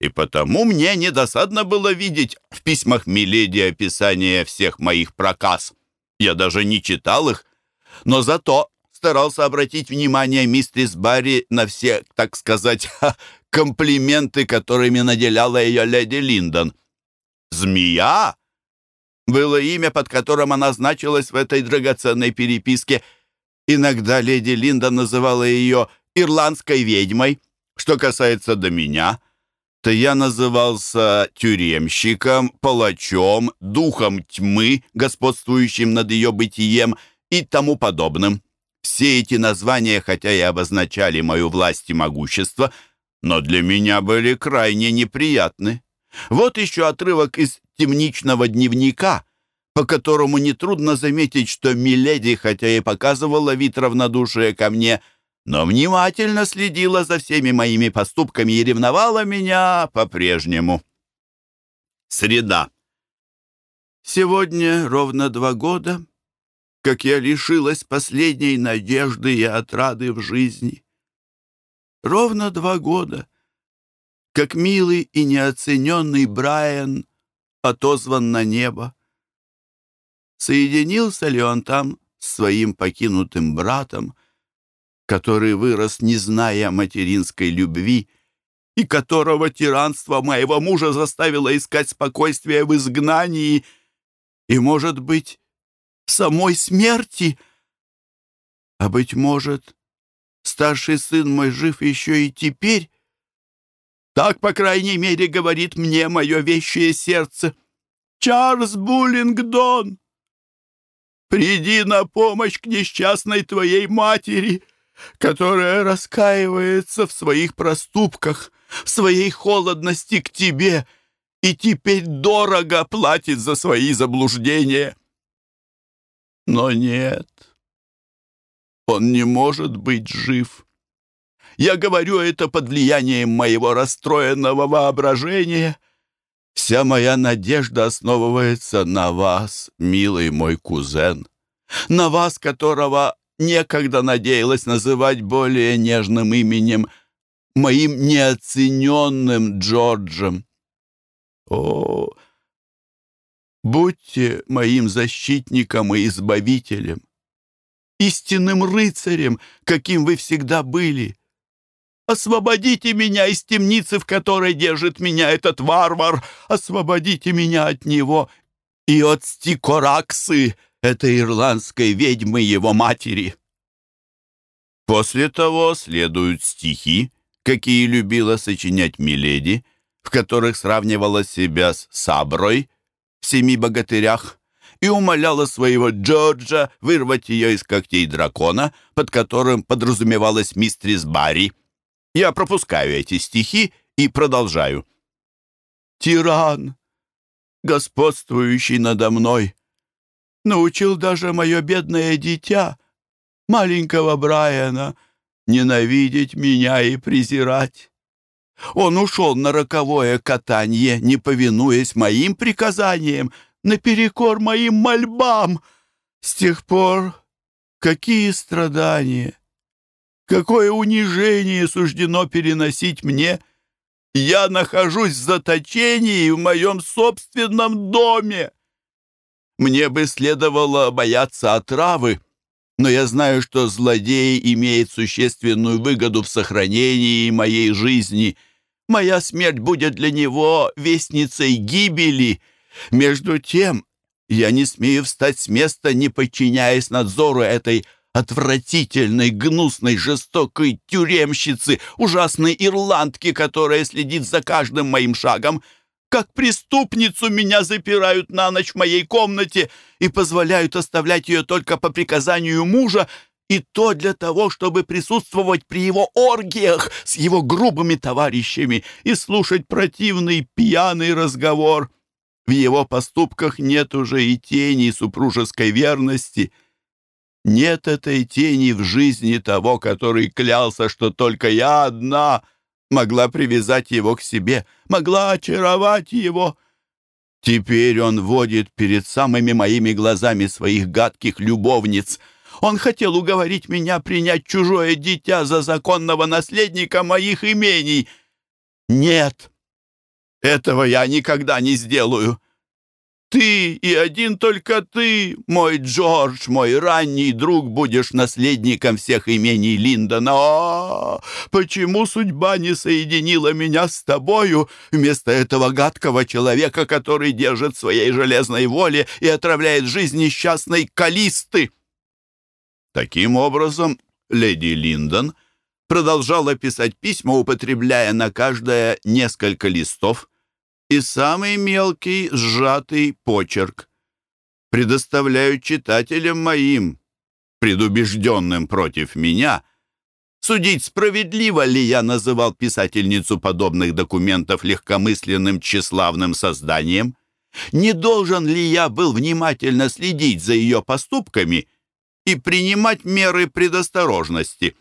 и потому мне недосадно было видеть в письмах Миледи описание всех моих проказ. Я даже не читал их, но зато старался обратить внимание мистерис Барри на все, так сказать, комплименты, которыми наделяла ее леди Линдон. «Змея» было имя, под которым она значилась в этой драгоценной переписке. Иногда леди Линдон называла ее «ирландской ведьмой». Что касается до меня, то я назывался тюремщиком, палачом, духом тьмы, господствующим над ее бытием и тому подобным. Все эти названия, хотя и обозначали мою власть и могущество, но для меня были крайне неприятны. Вот еще отрывок из темничного дневника, по которому нетрудно заметить, что Миледи, хотя и показывала вид равнодушия ко мне, но внимательно следила за всеми моими поступками и ревновала меня по-прежнему. Среда. Сегодня ровно два года, как я лишилась последней надежды и отрады в жизни. Ровно два года, как милый и неоцененный Брайан отозван на небо. Соединился ли он там с своим покинутым братом, который вырос, не зная материнской любви, и которого тиранство моего мужа заставило искать спокойствие в изгнании и, может быть, в самой смерти? А, быть может, старший сын мой жив еще и теперь, так, по крайней мере, говорит мне мое вещее сердце. Чарльз Буллингдон, приди на помощь к несчастной твоей матери, которая раскаивается в своих проступках, в своей холодности к тебе и теперь дорого платит за свои заблуждения. Но нет, он не может быть жив. Я говорю это под влиянием моего расстроенного воображения. Вся моя надежда основывается на вас, милый мой кузен, на вас, которого некогда надеялась называть более нежным именем, моим неоцененным Джорджем. О, будьте моим защитником и избавителем, истинным рыцарем, каким вы всегда были. Освободите меня из темницы, в которой держит меня этот варвар! Освободите меня от него и от стикораксы, этой ирландской ведьмы его матери!» После того следуют стихи, какие любила сочинять Миледи, в которых сравнивала себя с Саброй в «Семи богатырях», и умоляла своего Джорджа вырвать ее из когтей дракона, под которым подразумевалась мистрис Барри. Я пропускаю эти стихи и продолжаю. «Тиран, господствующий надо мной, научил даже мое бедное дитя, маленького Брайана, ненавидеть меня и презирать. Он ушел на роковое катание, не повинуясь моим приказаниям, наперекор моим мольбам. С тех пор какие страдания!» Какое унижение суждено переносить мне! Я нахожусь в заточении в моем собственном доме! Мне бы следовало бояться отравы, но я знаю, что злодей имеет существенную выгоду в сохранении моей жизни. Моя смерть будет для него вестницей гибели. Между тем, я не смею встать с места, не подчиняясь надзору этой отвратительной, гнусной, жестокой тюремщицы, ужасной ирландки, которая следит за каждым моим шагом. Как преступницу меня запирают на ночь в моей комнате и позволяют оставлять ее только по приказанию мужа, и то для того, чтобы присутствовать при его оргиях с его грубыми товарищами и слушать противный пьяный разговор. В его поступках нет уже и тени супружеской верности — нет этой тени в жизни того, который клялся, что только я одна могла привязать его к себе, могла очаровать его. Теперь он водит перед самыми моими глазами своих гадких любовниц. Он хотел уговорить меня принять чужое дитя за законного наследника моих имений. Нет, этого я никогда не сделаю. Ты и один только ты, мой Джордж, мой ранний друг, будешь наследником всех имений Линдона. О, почему судьба не соединила меня с тобою вместо этого гадкого человека, который держит своей железной воле и отравляет жизнь несчастной Калисты? Таким образом, леди Линдон продолжала писать письма, употребляя на каждое несколько листов, и самый мелкий сжатый почерк. Предоставляю читателям моим, предубежденным против меня, судить, справедливо ли я называл писательницу подобных документов легкомысленным тщеславным созданием, не должен ли я был внимательно следить за ее поступками и принимать меры предосторожности.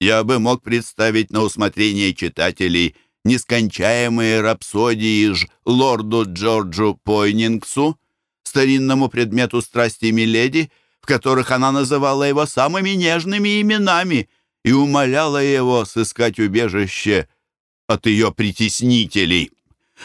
Я бы мог представить на усмотрение читателей нескончаемые рапсодии ж лорду Джорджу Пойнингсу, старинному предмету страсти Миледи, в которых она называла его самыми нежными именами и умоляла его сыскать убежище от ее притеснителей.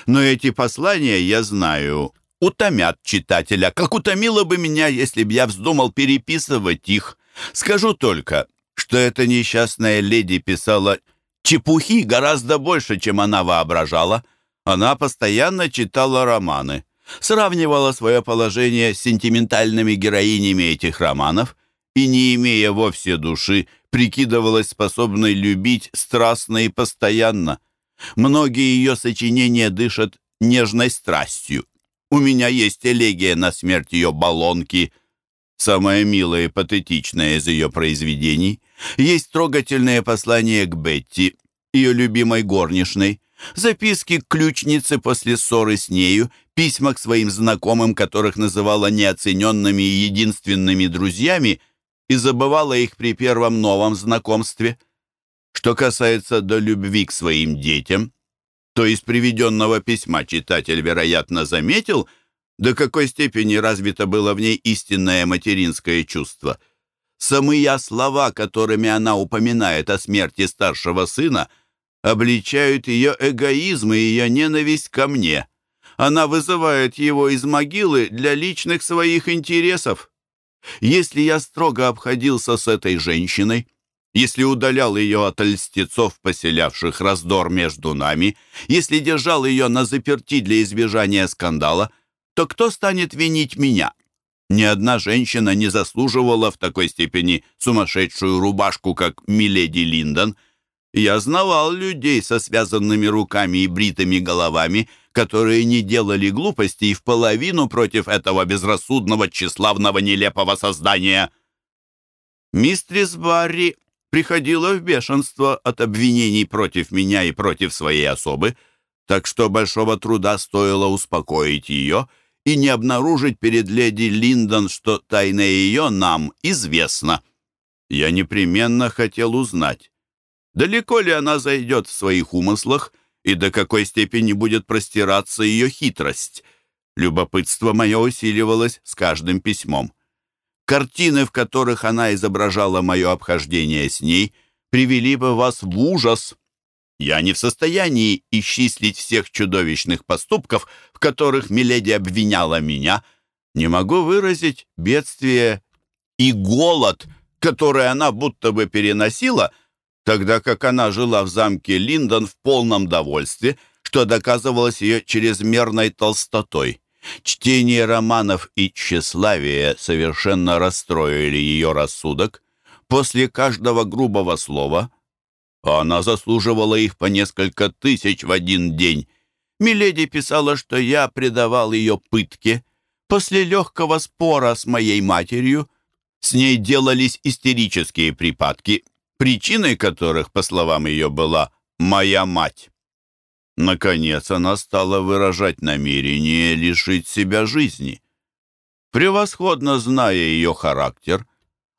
Но эти послания, я знаю, утомят читателя, как утомило бы меня, если б я вздумал переписывать их. Скажу только, что эта несчастная леди писала чепухи гораздо больше, чем она воображала. Она постоянно читала романы, сравнивала свое положение с сентиментальными героинями этих романов и, не имея вовсе души, прикидывалась способной любить страстно и постоянно. Многие ее сочинения дышат нежной страстью. У меня есть элегия на смерть ее баллонки, самое милое и патетичное из ее произведений. Есть трогательное послание к Бетти, ее любимой горничной, записки к ключнице после ссоры с нею, письма к своим знакомым, которых называла неоцененными и единственными друзьями, и забывала их при первом новом знакомстве. Что касается до любви к своим детям, то из приведенного письма читатель, вероятно, заметил, до какой степени развито было в ней истинное материнское чувство – Самые слова, которыми она упоминает о смерти старшего сына, обличают ее эгоизм и ее ненависть ко мне. Она вызывает его из могилы для личных своих интересов. Если я строго обходился с этой женщиной, если удалял ее от льстецов, поселявших раздор между нами, если держал ее на заперти для избежания скандала, то кто станет винить меня? Ни одна женщина не заслуживала в такой степени сумасшедшую рубашку, как Миледи Линдон. Я знавал людей со связанными руками и бритыми головами, которые не делали глупостей в половину против этого безрассудного, тщеславного, нелепого создания. Мистрис Барри приходила в бешенство от обвинений против меня и против своей особы, так что большого труда стоило успокоить ее — и не обнаружить перед леди Линдон, что тайна ее нам известна. Я непременно хотел узнать, далеко ли она зайдет в своих умыслах и до какой степени будет простираться ее хитрость. Любопытство мое усиливалось с каждым письмом. Картины, в которых она изображала мое обхождение с ней, привели бы вас в ужас. Я не в состоянии исчислить всех чудовищных поступков, в которых Миледи обвиняла меня. Не могу выразить бедствие и голод, который она будто бы переносила, тогда как она жила в замке Линдон в полном довольстве, что доказывалось ее чрезмерной толстотой. Чтение романов и тщеславие совершенно расстроили ее рассудок. После каждого грубого слова — она заслуживала их по несколько тысяч в один день. Миледи писала, что я предавал ее пытке. После легкого спора с моей матерью с ней делались истерические припадки, причиной которых, по словам ее, была «моя мать». Наконец она стала выражать намерение лишить себя жизни. Превосходно зная ее характер,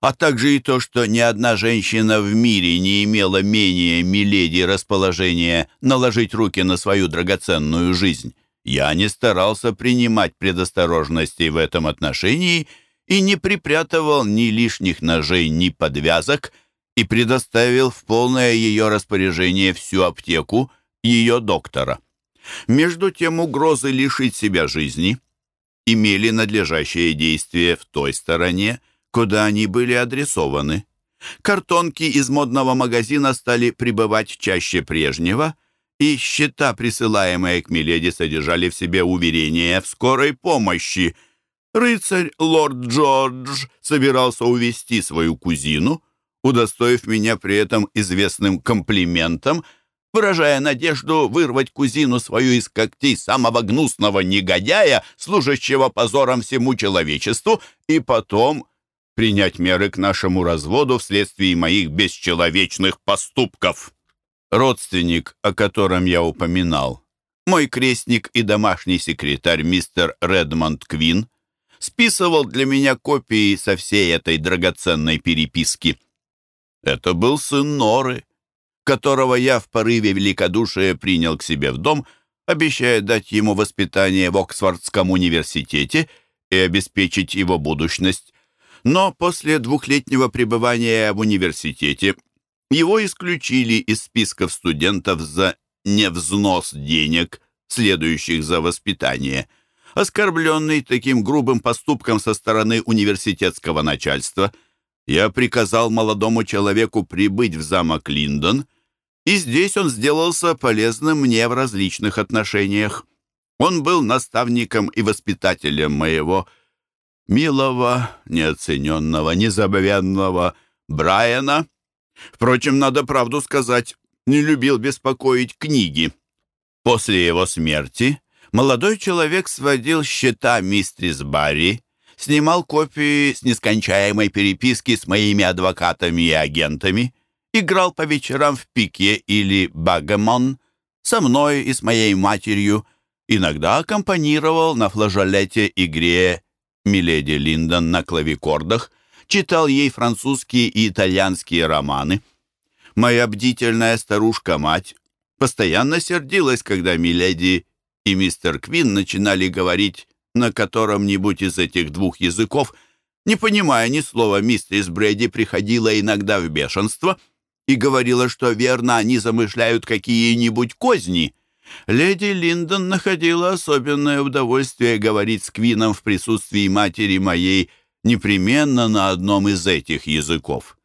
а также и то, что ни одна женщина в мире не имела менее миледи расположения наложить руки на свою драгоценную жизнь. я не старался принимать предосторожностей в этом отношении и не припрятывал ни лишних ножей, ни подвязок и предоставил в полное ее распоряжение всю аптеку ее доктора. Между тем угрозы лишить себя жизни имели надлежащее действие в той стороне, куда они были адресованы. Картонки из модного магазина стали прибывать чаще прежнего, и счета, присылаемые к Миледи, содержали в себе уверения в скорой помощи. Рыцарь лорд Джордж собирался увести свою кузину, удостоив меня при этом известным комплиментом, выражая надежду вырвать кузину свою из когтей самого гнусного негодяя, служащего позором всему человечеству, и потом принять меры к нашему разводу вследствие моих бесчеловечных поступков. Родственник, о котором я упоминал, мой крестник и домашний секретарь мистер Редмонд Квин, списывал для меня копии со всей этой драгоценной переписки. Это был сын Норы, которого я в порыве великодушия принял к себе в дом, обещая дать ему воспитание в Оксфордском университете и обеспечить его будущность. Но после двухлетнего пребывания в университете его исключили из списков студентов за невзнос денег, следующих за воспитание. Оскорбленный таким грубым поступком со стороны университетского начальства, я приказал молодому человеку прибыть в замок Линдон, и здесь он сделался полезным мне в различных отношениях. Он был наставником и воспитателем моего милого, неоцененного, незабвенного Брайана. Впрочем, надо правду сказать, не любил беспокоить книги. После его смерти молодой человек сводил счета мистрис Барри, снимал копии с нескончаемой переписки с моими адвокатами и агентами, играл по вечерам в пике или багамон со мной и с моей матерью, иногда аккомпанировал на флажолете игре Миледи Линдон на клавикордах, читал ей французские и итальянские романы. Моя бдительная старушка-мать постоянно сердилась, когда Миледи и мистер Квин начинали говорить на котором-нибудь из этих двух языков, не понимая ни слова, мистерис Брэди приходила иногда в бешенство и говорила, что верно они замышляют какие-нибудь козни — Леди Линдон находила особенное удовольствие говорить с Квином в присутствии матери моей непременно на одном из этих языков.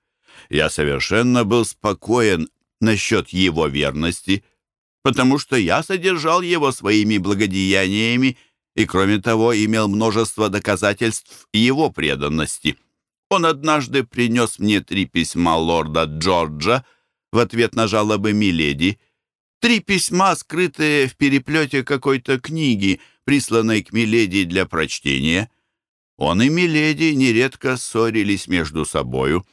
Я совершенно был спокоен насчет его верности, потому что я содержал его своими благодеяниями и, кроме того, имел множество доказательств его преданности. Он однажды принес мне три письма лорда Джорджа в ответ на жалобы Миледи — Три письма, скрытые в переплете какой-то книги, присланной к Миледи для прочтения. Он и Миледи нередко ссорились между собою.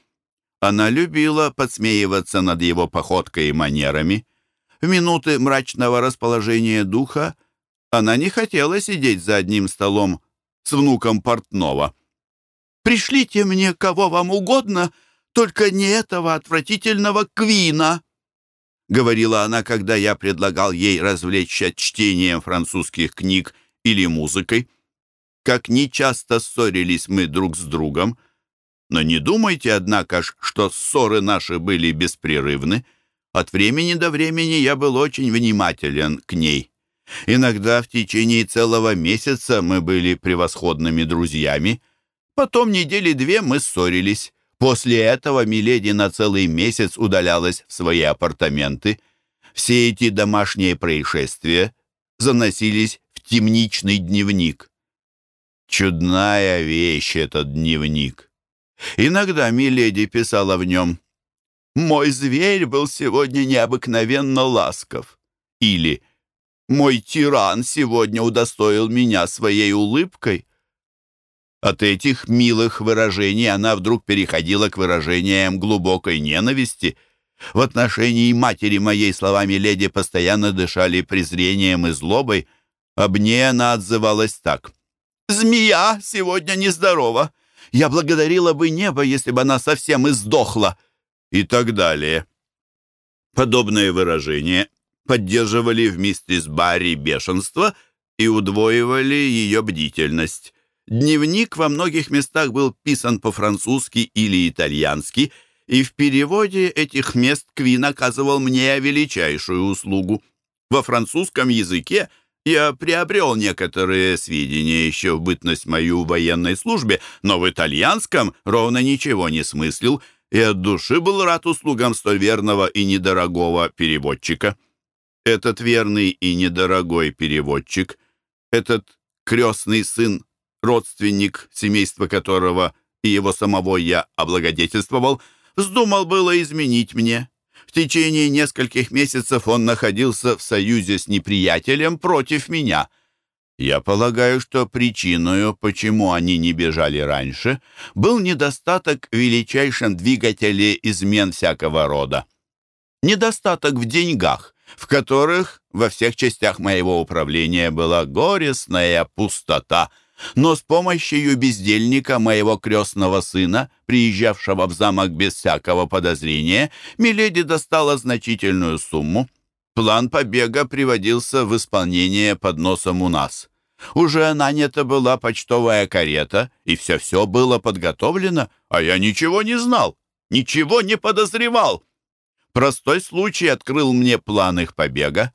Она любила подсмеиваться над его походкой и манерами. В минуты мрачного расположения духа она не хотела сидеть за одним столом с внуком портного. «Пришлите мне кого вам угодно, только не этого отвратительного Квина!» Говорила она, когда я предлагал ей развлечься чтением французских книг или музыкой. Как нечасто ссорились мы друг с другом, но не думайте, однако ж, что ссоры наши были беспрерывны. От времени до времени я был очень внимателен к ней. Иногда в течение целого месяца мы были превосходными друзьями. Потом недели две мы ссорились. После этого Миледи на целый месяц удалялась в свои апартаменты. Все эти домашние происшествия заносились в темничный дневник. Чудная вещь этот дневник. Иногда Миледи писала в нем «Мой зверь был сегодня необыкновенно ласков» или «Мой тиран сегодня удостоил меня своей улыбкой». От этих милых выражений она вдруг переходила к выражениям глубокой ненависти. В отношении матери моей словами леди постоянно дышали презрением и злобой. Об ней она отзывалась так. «Змея сегодня нездорова. Я благодарила бы небо, если бы она совсем издохла». И так далее. Подобные выражения поддерживали в мистерс Барри бешенство и удвоивали ее бдительность. Дневник во многих местах был писан по-французски или итальянски, и в переводе этих мест Квин оказывал мне величайшую услугу. Во французском языке я приобрел некоторые сведения еще в бытность мою в военной службе, но в итальянском ровно ничего не смыслил и от души был рад услугам столь верного и недорогого переводчика. Этот верный и недорогой переводчик, этот крестный сын, родственник, семейства которого и его самого я облагодетельствовал, вздумал было изменить мне. В течение нескольких месяцев он находился в союзе с неприятелем против меня. Я полагаю, что причиной, почему они не бежали раньше, был недостаток в величайшем двигателе измен всякого рода. Недостаток в деньгах, в которых во всех частях моего управления была горестная пустота — но с помощью бездельника моего крестного сына, приезжавшего в замок без всякого подозрения, Миледи достала значительную сумму. План побега приводился в исполнение под носом у нас. Уже нанята была почтовая карета, и все-все было подготовлено, а я ничего не знал, ничего не подозревал. Простой случай открыл мне план их побега.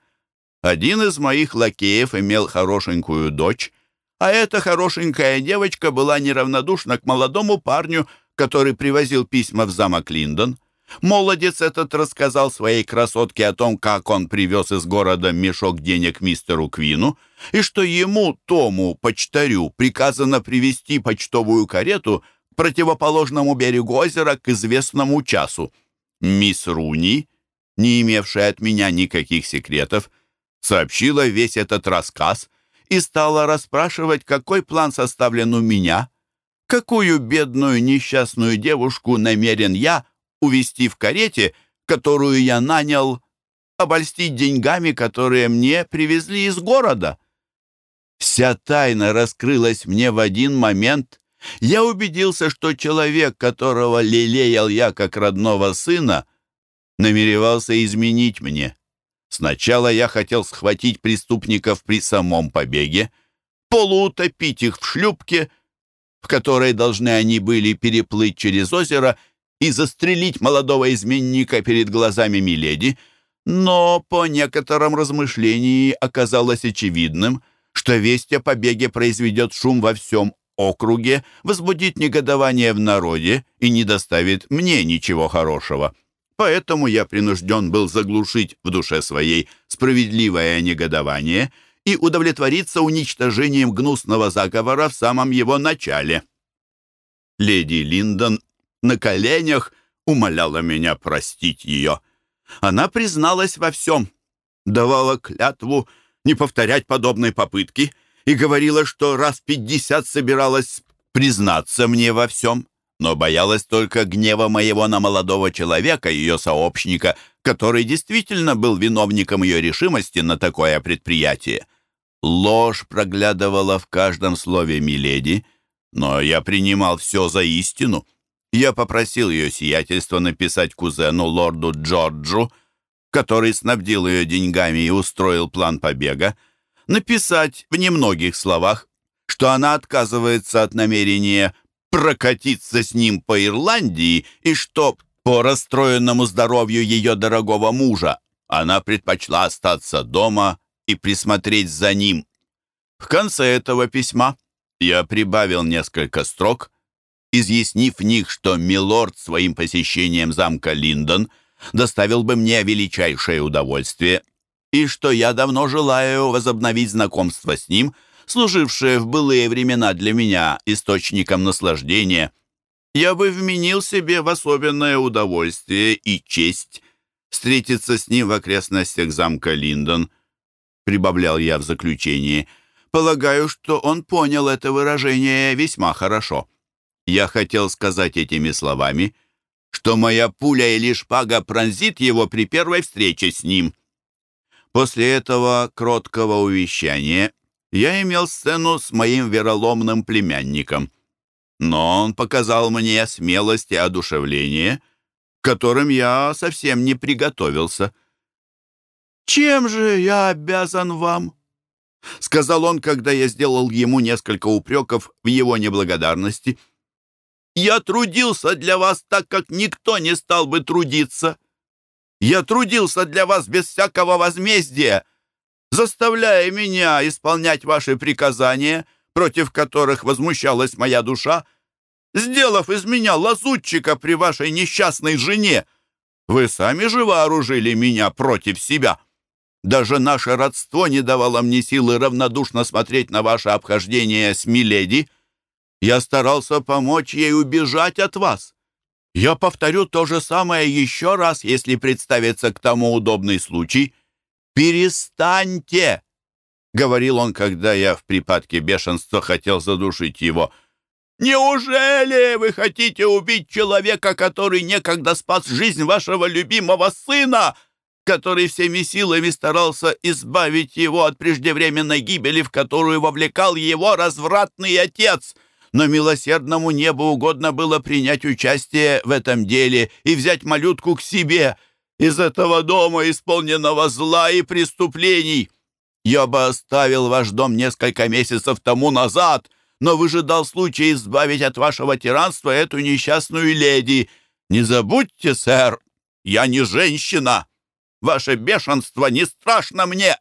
Один из моих лакеев имел хорошенькую дочь, а эта хорошенькая девочка была неравнодушна к молодому парню, который привозил письма в замок Линдон. Молодец этот рассказал своей красотке о том, как он привез из города мешок денег мистеру Квину, и что ему, Тому, почтарю, приказано привести почтовую карету к противоположному берегу озера к известному часу. Мисс Руни, не имевшая от меня никаких секретов, сообщила весь этот рассказ — и стала расспрашивать, какой план составлен у меня, какую бедную несчастную девушку намерен я увезти в карете, которую я нанял, обольстить деньгами, которые мне привезли из города. Вся тайна раскрылась мне в один момент. Я убедился, что человек, которого лелеял я как родного сына, намеревался изменить мне. Сначала я хотел схватить преступников при самом побеге, полуутопить их в шлюпке, в которой должны они были переплыть через озеро и застрелить молодого изменника перед глазами Миледи, но по некотором размышлении оказалось очевидным, что весть о побеге произведет шум во всем округе, возбудит негодование в народе и не доставит мне ничего хорошего. Поэтому я принужден был заглушить в душе своей справедливое негодование и удовлетвориться уничтожением гнусного заговора в самом его начале. Леди Линдон на коленях умоляла меня простить ее. Она призналась во всем, давала клятву не повторять подобной попытки и говорила, что раз пятьдесят собиралась признаться мне во всем но боялась только гнева моего на молодого человека, ее сообщника, который действительно был виновником ее решимости на такое предприятие. Ложь проглядывала в каждом слове Миледи, но я принимал все за истину. Я попросил ее сиятельство написать кузену лорду Джорджу, который снабдил ее деньгами и устроил план побега, написать в немногих словах, что она отказывается от намерения прокатиться с ним по Ирландии и что по расстроенному здоровью ее дорогого мужа она предпочла остаться дома и присмотреть за ним. В конце этого письма я прибавил несколько строк, изъяснив в них, что милорд своим посещением замка Линдон доставил бы мне величайшее удовольствие и что я давно желаю возобновить знакомство с ним – служившее в былые времена для меня источником наслаждения, я бы вменил себе в особенное удовольствие и честь встретиться с ним в окрестностях замка Линдон, прибавлял я в заключении. Полагаю, что он понял это выражение весьма хорошо. Я хотел сказать этими словами, что моя пуля или шпага пронзит его при первой встрече с ним. После этого кроткого увещания я имел сцену с моим вероломным племянником. Но он показал мне смелость и одушевление, которым я совсем не приготовился. «Чем же я обязан вам?» — сказал он, когда я сделал ему несколько упреков в его неблагодарности. «Я трудился для вас так, как никто не стал бы трудиться. Я трудился для вас без всякого возмездия, заставляя меня исполнять ваши приказания, против которых возмущалась моя душа, сделав из меня лазутчика при вашей несчастной жене. Вы сами же вооружили меня против себя». Даже наше родство не давало мне силы равнодушно смотреть на ваше обхождение с Миледи. Я старался помочь ей убежать от вас. Я повторю то же самое еще раз, если представится к тому удобный случай. «Перестаньте!» — говорил он, когда я в припадке бешенства хотел задушить его. «Неужели вы хотите убить человека, который некогда спас жизнь вашего любимого сына?» который всеми силами старался избавить его от преждевременной гибели, в которую вовлекал его развратный отец. Но милосердному небу угодно было принять участие в этом деле и взять малютку к себе из этого дома, исполненного зла и преступлений. Я бы оставил ваш дом несколько месяцев тому назад, но выжидал случай избавить от вашего тиранства эту несчастную леди. Не забудьте, сэр, я не женщина». Ваше бешенство не страшно мне!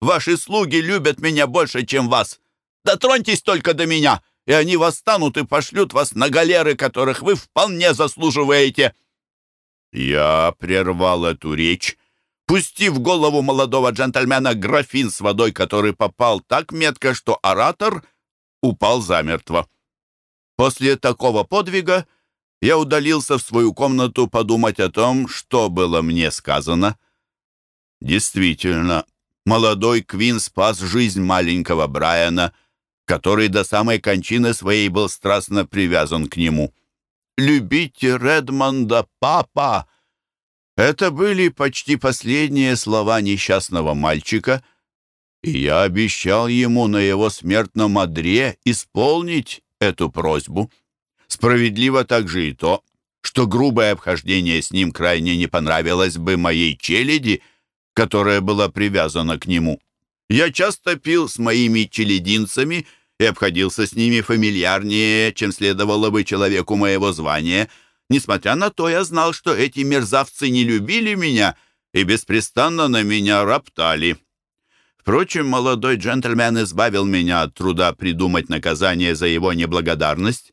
Ваши слуги любят меня больше, чем вас. Дотроньтесь только до меня, и они восстанут и пошлют вас на галеры, которых вы вполне заслуживаете». Я прервал эту речь, пустив голову молодого джентльмена графин с водой, который попал так метко, что оратор упал замертво. После такого подвига я удалился в свою комнату подумать о том, что было мне сказано. Действительно, молодой Квин спас жизнь маленького Брайана, который до самой кончины своей был страстно привязан к нему. «Любите Редмонда, папа!» Это были почти последние слова несчастного мальчика, и я обещал ему на его смертном одре исполнить эту просьбу. Справедливо также и то, что грубое обхождение с ним крайне не понравилось бы моей челяди — которая была привязана к нему. Я часто пил с моими челединцами и обходился с ними фамильярнее, чем следовало бы человеку моего звания. Несмотря на то, я знал, что эти мерзавцы не любили меня и беспрестанно на меня роптали. Впрочем, молодой джентльмен избавил меня от труда придумать наказание за его неблагодарность.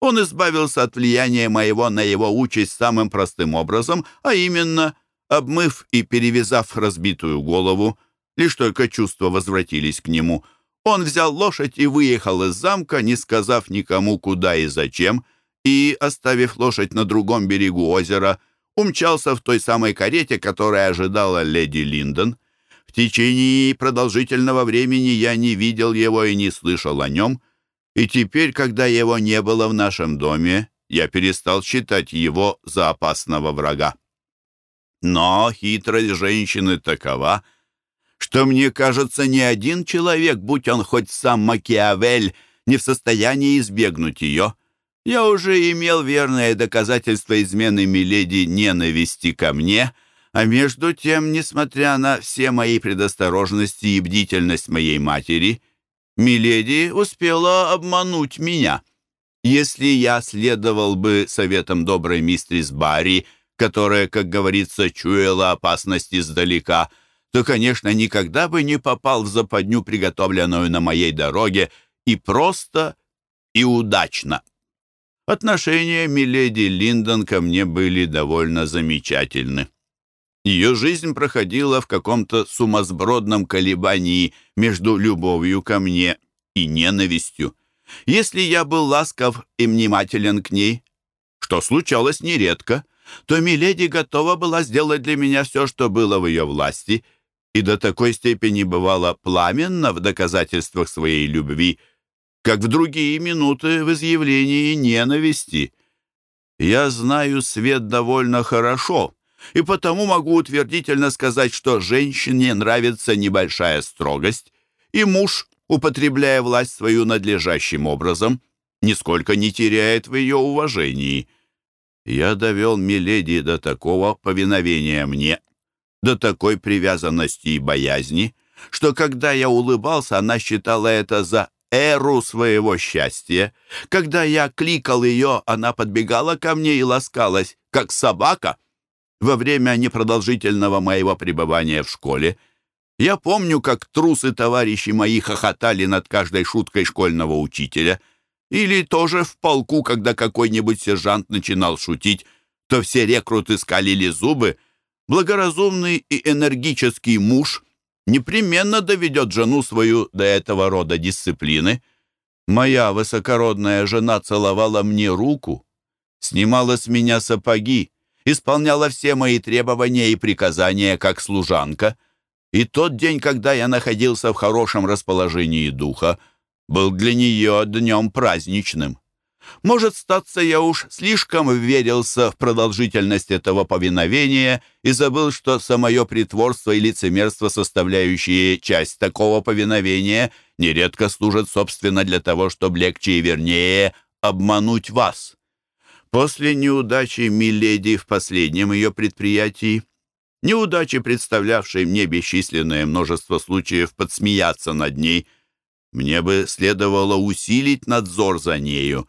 Он избавился от влияния моего на его участь самым простым образом, а именно — Обмыв и перевязав разбитую голову, лишь только чувства возвратились к нему, он взял лошадь и выехал из замка, не сказав никому куда и зачем, и, оставив лошадь на другом берегу озера, умчался в той самой карете, которая ожидала леди Линдон. В течение продолжительного времени я не видел его и не слышал о нем, и теперь, когда его не было в нашем доме, я перестал считать его за опасного врага. Но хитрость женщины такова, что, мне кажется, ни один человек, будь он хоть сам Макиавель, не в состоянии избегнуть ее. Я уже имел верное доказательство измены Миледи ненависти ко мне, а между тем, несмотря на все мои предосторожности и бдительность моей матери, Миледи успела обмануть меня. Если я следовал бы советам доброй мистрис Барри, которая, как говорится, чуяла опасность издалека, то, конечно, никогда бы не попал в западню, приготовленную на моей дороге, и просто, и удачно. Отношения миледи Линдон ко мне были довольно замечательны. Ее жизнь проходила в каком-то сумасбродном колебании между любовью ко мне и ненавистью. Если я был ласков и внимателен к ней, что случалось нередко, то Миледи готова была сделать для меня все, что было в ее власти, и до такой степени бывала пламенно в доказательствах своей любви, как в другие минуты в изъявлении ненависти. Я знаю свет довольно хорошо, и потому могу утвердительно сказать, что женщине нравится небольшая строгость, и муж, употребляя власть свою надлежащим образом, нисколько не теряет в ее уважении. Я довел Миледи до такого повиновения мне, до такой привязанности и боязни, что когда я улыбался, она считала это за эру своего счастья. Когда я кликал ее, она подбегала ко мне и ласкалась, как собака. Во время непродолжительного моего пребывания в школе я помню, как трусы товарищи мои хохотали над каждой шуткой школьного учителя. Или тоже в полку, когда какой-нибудь сержант начинал шутить, то все рекруты скалили зубы. Благоразумный и энергический муж непременно доведет жену свою до этого рода дисциплины. Моя высокородная жена целовала мне руку, снимала с меня сапоги, исполняла все мои требования и приказания как служанка. И тот день, когда я находился в хорошем расположении духа, был для нее днем праздничным. Может, статься я уж слишком верился в продолжительность этого повиновения и забыл, что самое притворство и лицемерство, составляющие часть такого повиновения, нередко служат, собственно, для того, чтобы легче и вернее обмануть вас. После неудачи Миледи в последнем ее предприятии, неудачи, представлявшей мне бесчисленное множество случаев подсмеяться над ней, мне бы следовало усилить надзор за нею,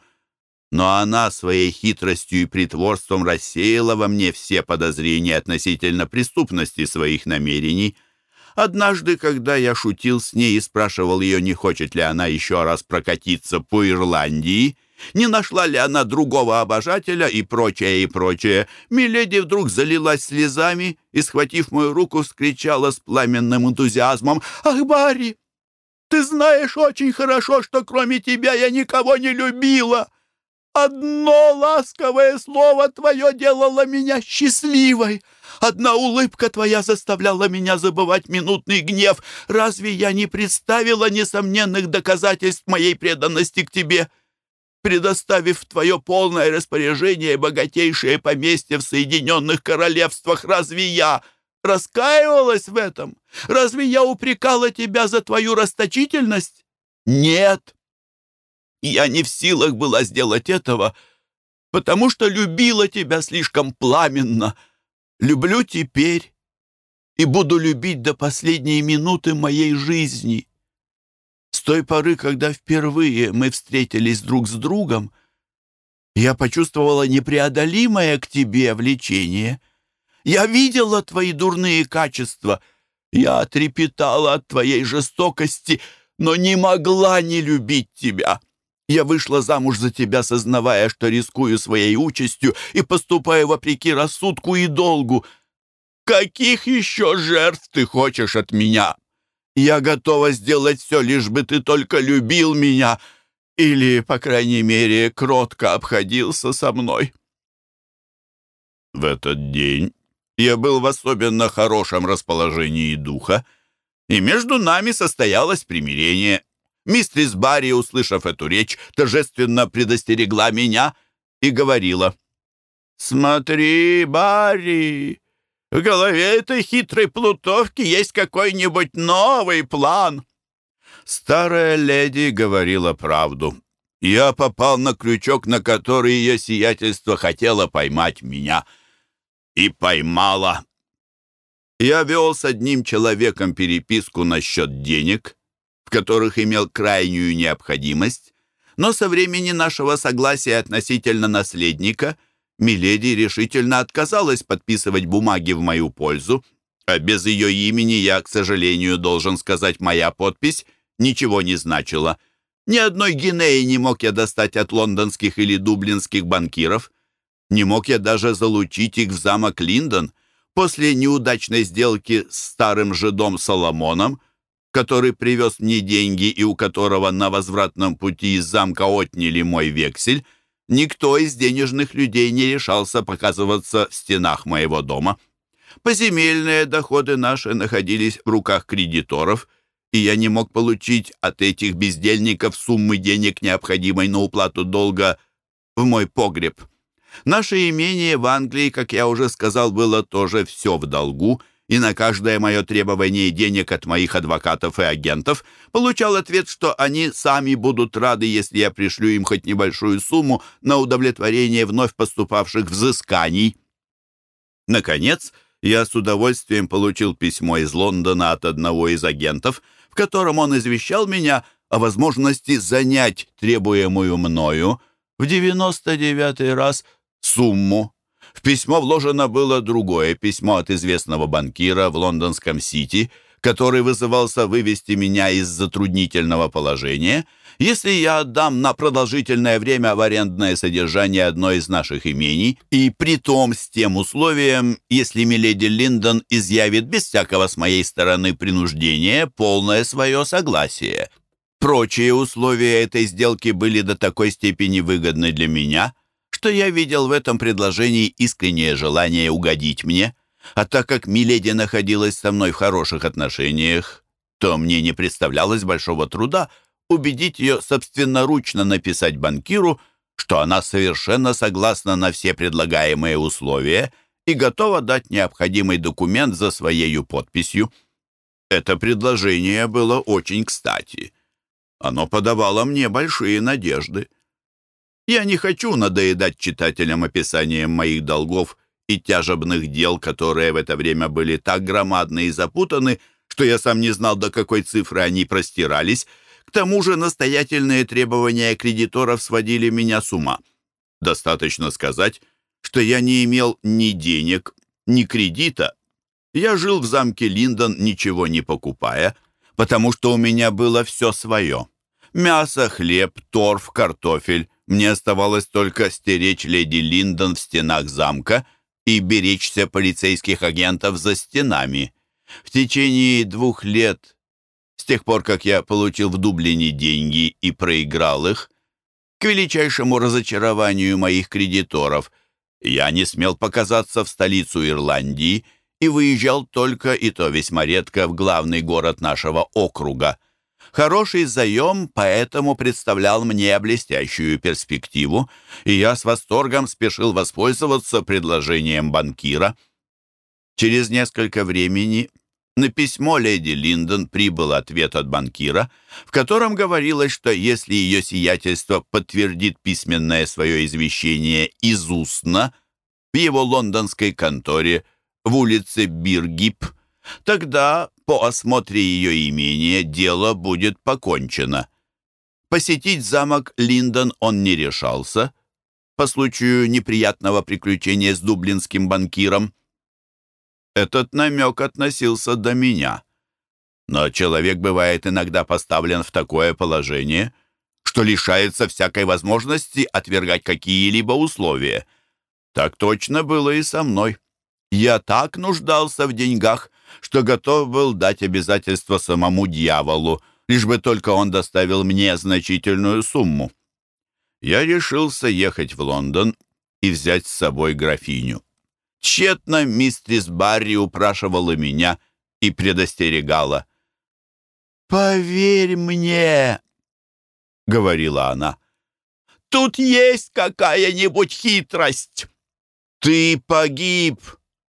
но она своей хитростью и притворством рассеяла во мне все подозрения относительно преступности своих намерений. Однажды, когда я шутил с ней и спрашивал ее, не хочет ли она еще раз прокатиться по Ирландии, не нашла ли она другого обожателя и прочее, и прочее, Миледи вдруг залилась слезами и, схватив мою руку, вскричала с пламенным энтузиазмом «Ах, Барри, ты знаешь очень хорошо, что кроме тебя я никого не любила!» Одно ласковое слово твое делало меня счастливой. Одна улыбка твоя заставляла меня забывать минутный гнев. Разве я не представила несомненных доказательств моей преданности к тебе? Предоставив в твое полное распоряжение богатейшее поместье в Соединенных Королевствах, разве я раскаивалась в этом? Разве я упрекала тебя за твою расточительность? Нет. Я не в силах была сделать этого, потому что любила тебя слишком пламенно. Люблю теперь и буду любить до последней минуты моей жизни. С той поры, когда впервые мы встретились друг с другом, я почувствовала непреодолимое к тебе влечение. Я видела твои дурные качества, я трепетала от твоей жестокости, но не могла не любить тебя. Я вышла замуж за тебя, сознавая, что рискую своей участью и поступаю вопреки рассудку и долгу. Каких еще жертв ты хочешь от меня? Я готова сделать все, лишь бы ты только любил меня или, по крайней мере, кротко обходился со мной. В этот день я был в особенно хорошем расположении духа, и между нами состоялось примирение. Мистрис Барри, услышав эту речь, торжественно предостерегла меня и говорила. «Смотри, Барри, в голове этой хитрой плутовки есть какой-нибудь новый план». Старая леди говорила правду. Я попал на крючок, на который ее сиятельство хотело поймать меня. И поймала. Я вел с одним человеком переписку насчет денег, в которых имел крайнюю необходимость, но со времени нашего согласия относительно наследника Миледи решительно отказалась подписывать бумаги в мою пользу, а без ее имени я, к сожалению, должен сказать, моя подпись ничего не значила. Ни одной гинеи не мог я достать от лондонских или дублинских банкиров. Не мог я даже залучить их в замок Линдон. После неудачной сделки с старым жидом Соломоном который привез мне деньги и у которого на возвратном пути из замка отняли мой вексель, никто из денежных людей не решался показываться в стенах моего дома. Поземельные доходы наши находились в руках кредиторов, и я не мог получить от этих бездельников суммы денег, необходимой на уплату долга в мой погреб. Наше имение в Англии, как я уже сказал, было тоже все в долгу — и на каждое мое требование денег от моих адвокатов и агентов получал ответ, что они сами будут рады, если я пришлю им хоть небольшую сумму на удовлетворение вновь поступавших взысканий. Наконец, я с удовольствием получил письмо из Лондона от одного из агентов, в котором он извещал меня о возможности занять требуемую мною в 99 раз сумму. В письмо вложено было другое письмо от известного банкира в лондонском Сити, который вызывался вывести меня из затруднительного положения, если я отдам на продолжительное время в арендное содержание одно из наших имений, и при том с тем условием, если миледи Линдон изъявит без всякого с моей стороны принуждения полное свое согласие. Прочие условия этой сделки были до такой степени выгодны для меня, что я видел в этом предложении искреннее желание угодить мне, а так как Миледи находилась со мной в хороших отношениях, то мне не представлялось большого труда убедить ее собственноручно написать банкиру, что она совершенно согласна на все предлагаемые условия и готова дать необходимый документ за своей подписью. Это предложение было очень кстати. Оно подавало мне большие надежды. Я не хочу надоедать читателям описанием моих долгов и тяжебных дел, которые в это время были так громадны и запутаны, что я сам не знал, до какой цифры они простирались. К тому же настоятельные требования кредиторов сводили меня с ума. Достаточно сказать, что я не имел ни денег, ни кредита. Я жил в замке Линдон, ничего не покупая, потому что у меня было все свое. Мясо, хлеб, торф, картофель. Мне оставалось только стеречь леди Линдон в стенах замка и беречься полицейских агентов за стенами. В течение двух лет, с тех пор, как я получил в Дублине деньги и проиграл их, к величайшему разочарованию моих кредиторов, я не смел показаться в столицу Ирландии и выезжал только, и то весьма редко, в главный город нашего округа. Хороший заем поэтому представлял мне блестящую перспективу, и я с восторгом спешил воспользоваться предложением банкира. Через несколько времени на письмо леди Линдон прибыл ответ от банкира, в котором говорилось, что если ее сиятельство подтвердит письменное свое извещение из устно в его лондонской конторе в улице Биргип, тогда по осмотре ее имения дело будет покончено. Посетить замок Линдон он не решался по случаю неприятного приключения с дублинским банкиром. Этот намек относился до меня. Но человек бывает иногда поставлен в такое положение, что лишается всякой возможности отвергать какие-либо условия. Так точно было и со мной. Я так нуждался в деньгах, что готов был дать обязательство самому дьяволу, лишь бы только он доставил мне значительную сумму. Я решился ехать в Лондон и взять с собой графиню. Тщетно мистрис Барри упрашивала меня и предостерегала. «Поверь мне», — говорила она, — «тут есть какая-нибудь хитрость. Ты погиб,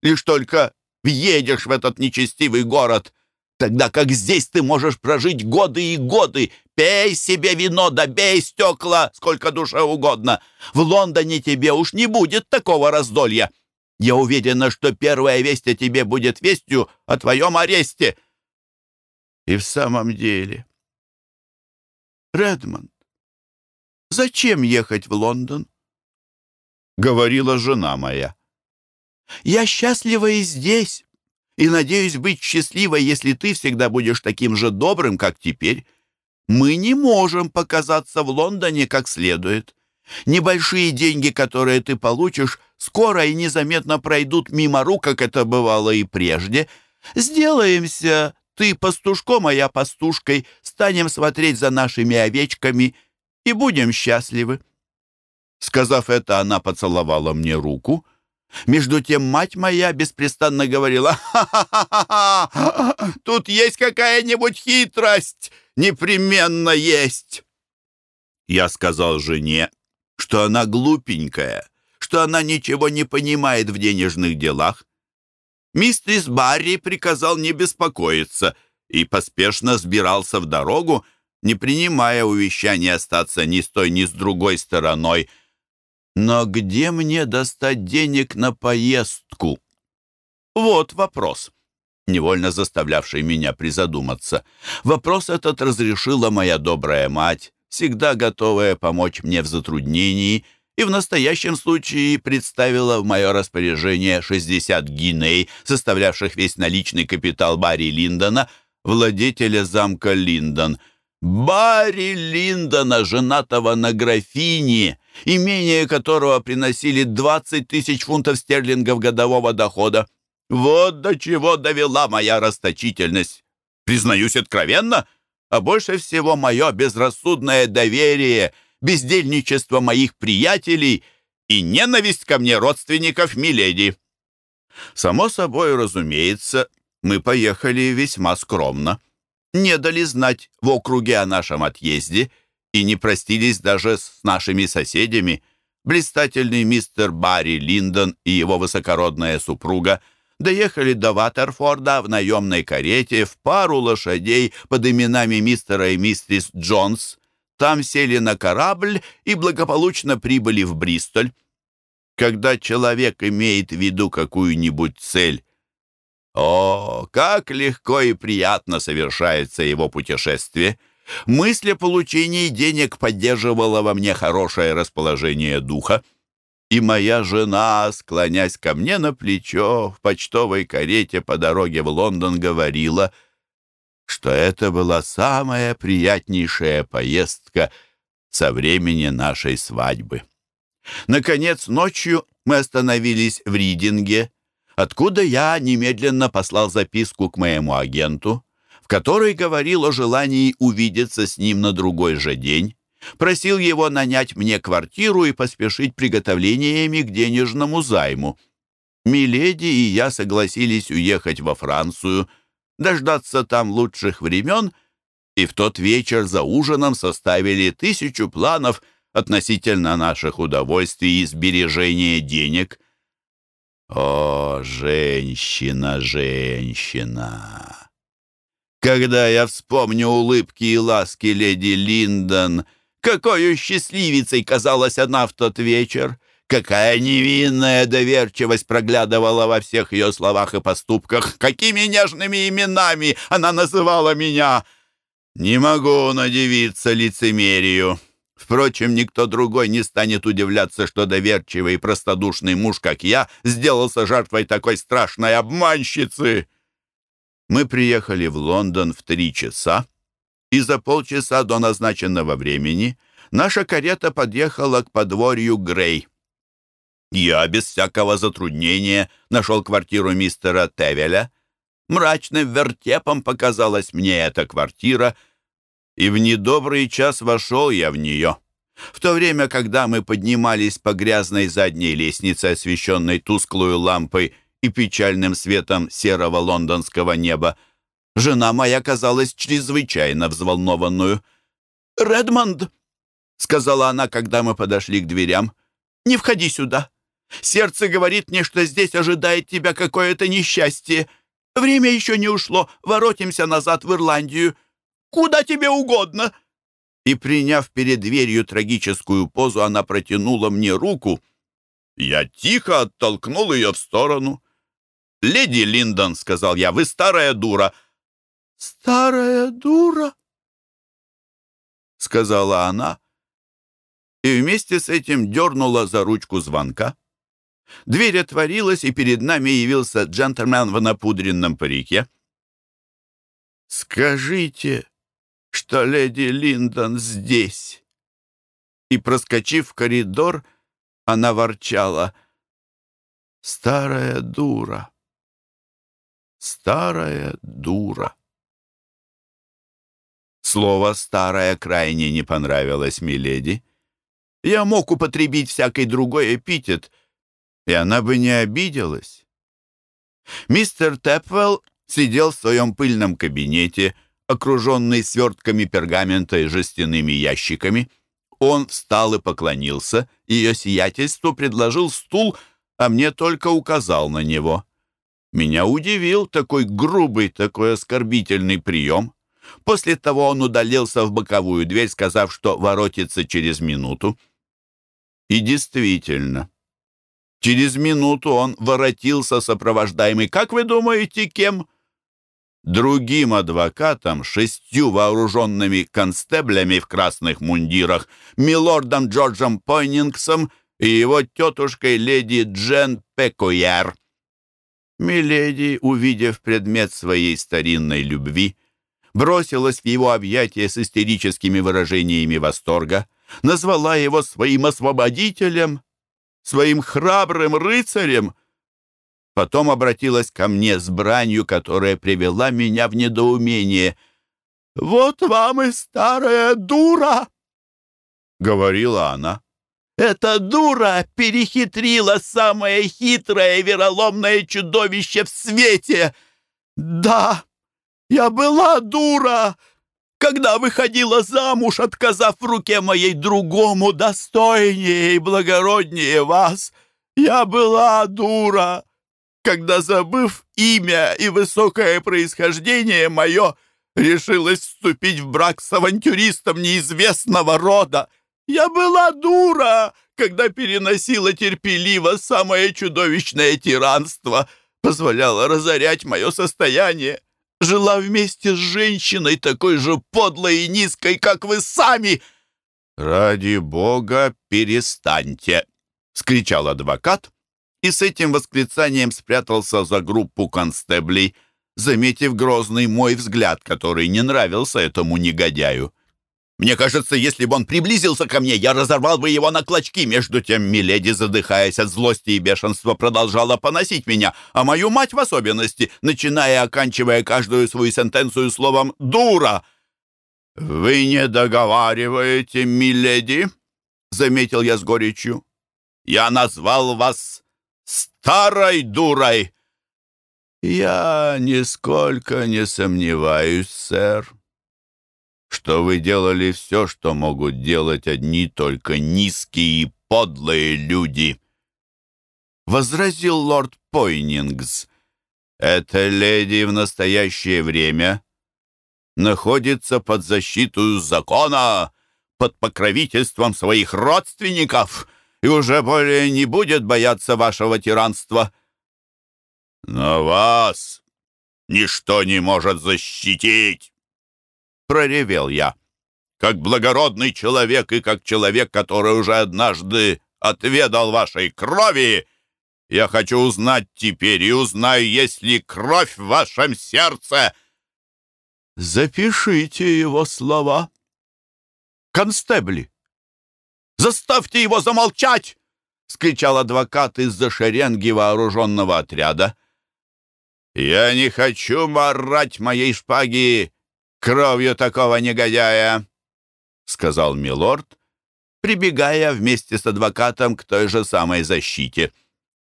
лишь только въедешь в этот нечестивый город, тогда как здесь ты можешь прожить годы и годы. Пей себе вино, да стекла, сколько душе угодно. В Лондоне тебе уж не будет такого раздолья. Я уверена, что первая весть о тебе будет вестью о твоем аресте. И в самом деле... Редмонд, зачем ехать в Лондон? Говорила жена моя. Я счастлива и здесь, и надеюсь быть счастливой, если ты всегда будешь таким же добрым, как теперь. Мы не можем показаться в Лондоне как следует. Небольшие деньги, которые ты получишь, скоро и незаметно пройдут мимо рук, как это бывало и прежде. Сделаемся, ты пастушком, а я пастушкой, станем смотреть за нашими овечками и будем счастливы». Сказав это, она поцеловала мне руку — между тем мать моя беспрестанно говорила, «Ха-ха-ха! Тут есть какая-нибудь хитрость! Непременно есть!» Я сказал жене, что она глупенькая, что она ничего не понимает в денежных делах. Мистерис Барри приказал не беспокоиться и поспешно сбирался в дорогу, не принимая увещания остаться ни с той, ни с другой стороной — но где мне достать денег на поездку? Вот вопрос, невольно заставлявший меня призадуматься. Вопрос этот разрешила моя добрая мать, всегда готовая помочь мне в затруднении, и в настоящем случае представила в мое распоряжение 60 гиней, составлявших весь наличный капитал Барри Линдона, владетеля замка Линдон. Барри Линдона, женатого на графине, имение которого приносили 20 тысяч фунтов стерлингов годового дохода. Вот до чего довела моя расточительность. Признаюсь откровенно, а больше всего мое безрассудное доверие, бездельничество моих приятелей и ненависть ко мне родственников Миледи. Само собой, разумеется, мы поехали весьма скромно. Не дали знать в округе о нашем отъезде и не простились даже с нашими соседями. Блистательный мистер Барри Линдон и его высокородная супруга – доехали до Ватерфорда в наемной карете в пару лошадей под именами мистера и мистерис Джонс. Там сели на корабль и благополучно прибыли в Бристоль. Когда человек имеет в виду какую-нибудь цель, о, как легко и приятно совершается его путешествие! Мысль о получении денег поддерживала во мне хорошее расположение духа. И моя жена, склонясь ко мне на плечо, в почтовой карете по дороге в Лондон говорила, что это была самая приятнейшая поездка со времени нашей свадьбы. Наконец, ночью мы остановились в Ридинге, откуда я немедленно послал записку к моему агенту, в которой говорил о желании увидеться с ним на другой же день, Просил его нанять мне квартиру и поспешить приготовлениями к денежному займу. Миледи и я согласились уехать во Францию, дождаться там лучших времен, и в тот вечер за ужином составили тысячу планов относительно наших удовольствий и сбережения денег. О, женщина, женщина! Когда я вспомню улыбки и ласки леди Линдон — какой счастливицей казалась она в тот вечер! Какая невинная доверчивость проглядывала во всех ее словах и поступках! Какими нежными именами она называла меня! Не могу надевиться лицемерию. Впрочем, никто другой не станет удивляться, что доверчивый и простодушный муж, как я, сделался жертвой такой страшной обманщицы. Мы приехали в Лондон в три часа, и за полчаса до назначенного времени наша карета подъехала к подворью Грей. Я без всякого затруднения нашел квартиру мистера Тевеля. Мрачным вертепом показалась мне эта квартира, и в недобрый час вошел я в нее. В то время, когда мы поднимались по грязной задней лестнице, освещенной тусклую лампой и печальным светом серого лондонского неба, Жена моя казалась чрезвычайно взволнованную. «Редмонд!» — сказала она, когда мы подошли к дверям. «Не входи сюда. Сердце говорит мне, что здесь ожидает тебя какое-то несчастье. Время еще не ушло. Воротимся назад в Ирландию. Куда тебе угодно!» И, приняв перед дверью трагическую позу, она протянула мне руку. Я тихо оттолкнул ее в сторону. «Леди Линдон», — сказал я, — «вы старая дура». «Старая дура!» — сказала она, и вместе с этим дернула за ручку звонка. Дверь отворилась, и перед нами явился джентльмен в напудренном парике. «Скажите, что леди Линдон здесь!» И, проскочив в коридор, она ворчала. «Старая дура! Старая дура!» Слово «старое» крайне не понравилось Миледи. Я мог употребить всякий другой эпитет, и она бы не обиделась. Мистер Тэпвелл сидел в своем пыльном кабинете, окруженный свертками пергамента и жестяными ящиками. Он встал и поклонился, ее сиятельству предложил стул, а мне только указал на него. Меня удивил такой грубый, такой оскорбительный прием. После того он удалился в боковую дверь, сказав, что воротится через минуту. И действительно, Через минуту он воротился, сопровождаемый, как вы думаете, кем? Другим адвокатом, шестью вооруженными констеблями в красных мундирах, милордом Джорджем Пойнингсом и его тетушкой леди Джен Пекояр. Миледи, увидев предмет своей старинной любви, бросилась в его объятия с истерическими выражениями восторга, назвала его своим освободителем, своим храбрым рыцарем, потом обратилась ко мне с бранью, которая привела меня в недоумение. «Вот вам и старая дура!» — говорила она. «Эта дура перехитрила самое хитрое вероломное чудовище в свете! Да, я была дура, когда выходила замуж, отказав в руке моей другому, достойнее и благороднее вас. Я была дура, когда, забыв имя и высокое происхождение мое, решилась вступить в брак с авантюристом неизвестного рода. Я была дура, когда переносила терпеливо самое чудовищное тиранство, позволяла разорять мое состояние, жила вместе с женщиной такой же подлой и низкой, как вы сами!» «Ради бога, перестаньте!» — скричал адвокат, и с этим восклицанием спрятался за группу констеблей, заметив грозный мой взгляд, который не нравился этому негодяю. Мне кажется, если бы он приблизился ко мне, я разорвал бы его на клочки. Между тем, Миледи, задыхаясь от злости и бешенства, продолжала поносить меня, а мою мать в особенности, начиная и оканчивая каждую свою сентенцию словом «дура». «Вы не договариваете, Миледи?» — заметил я с горечью. «Я назвал вас старой дурой». «Я нисколько не сомневаюсь, сэр», что вы делали все, что могут делать одни только низкие и подлые люди. Возразил лорд Пойнингс. Эта леди в настоящее время находится под защиту закона, под покровительством своих родственников и уже более не будет бояться вашего тиранства. Но вас ничто не может защитить проревел я. «Как благородный человек и как человек, который уже однажды отведал вашей крови, я хочу узнать теперь и узнаю, есть ли кровь в вашем сердце». «Запишите его слова, констебли. Заставьте его замолчать!» — скричал адвокат из-за шеренги вооруженного отряда. «Я не хочу марать моей шпаги кровью такого негодяя!» — сказал милорд, прибегая вместе с адвокатом к той же самой защите.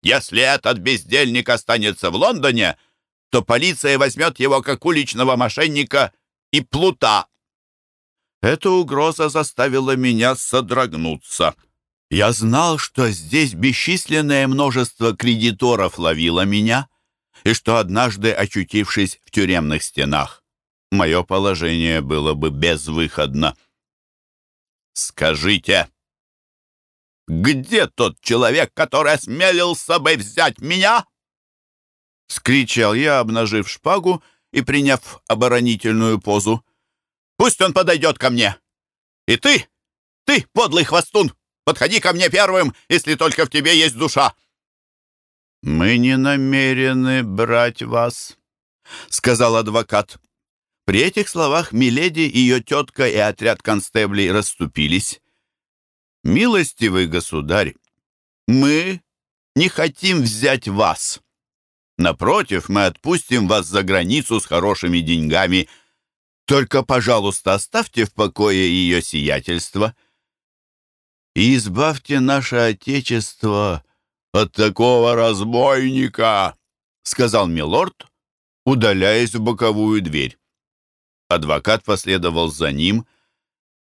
«Если этот бездельник останется в Лондоне, то полиция возьмет его как уличного мошенника и плута». Эта угроза заставила меня содрогнуться. Я знал, что здесь бесчисленное множество кредиторов ловило меня, и что однажды, очутившись в тюремных стенах, мое положение было бы безвыходно. «Скажите, где тот человек, который осмелился бы взять меня?» — скричал я, обнажив шпагу и приняв оборонительную позу. «Пусть он подойдет ко мне! И ты, ты, подлый хвостун, подходи ко мне первым, если только в тебе есть душа!» «Мы не намерены брать вас», — сказал адвокат. При этих словах Миледи, ее тетка и отряд констеблей расступились. «Милостивый государь, мы не хотим взять вас. Напротив, мы отпустим вас за границу с хорошими деньгами. Только, пожалуйста, оставьте в покое ее сиятельство и избавьте наше Отечество от такого разбойника», сказал милорд, удаляясь в боковую дверь. Адвокат последовал за ним,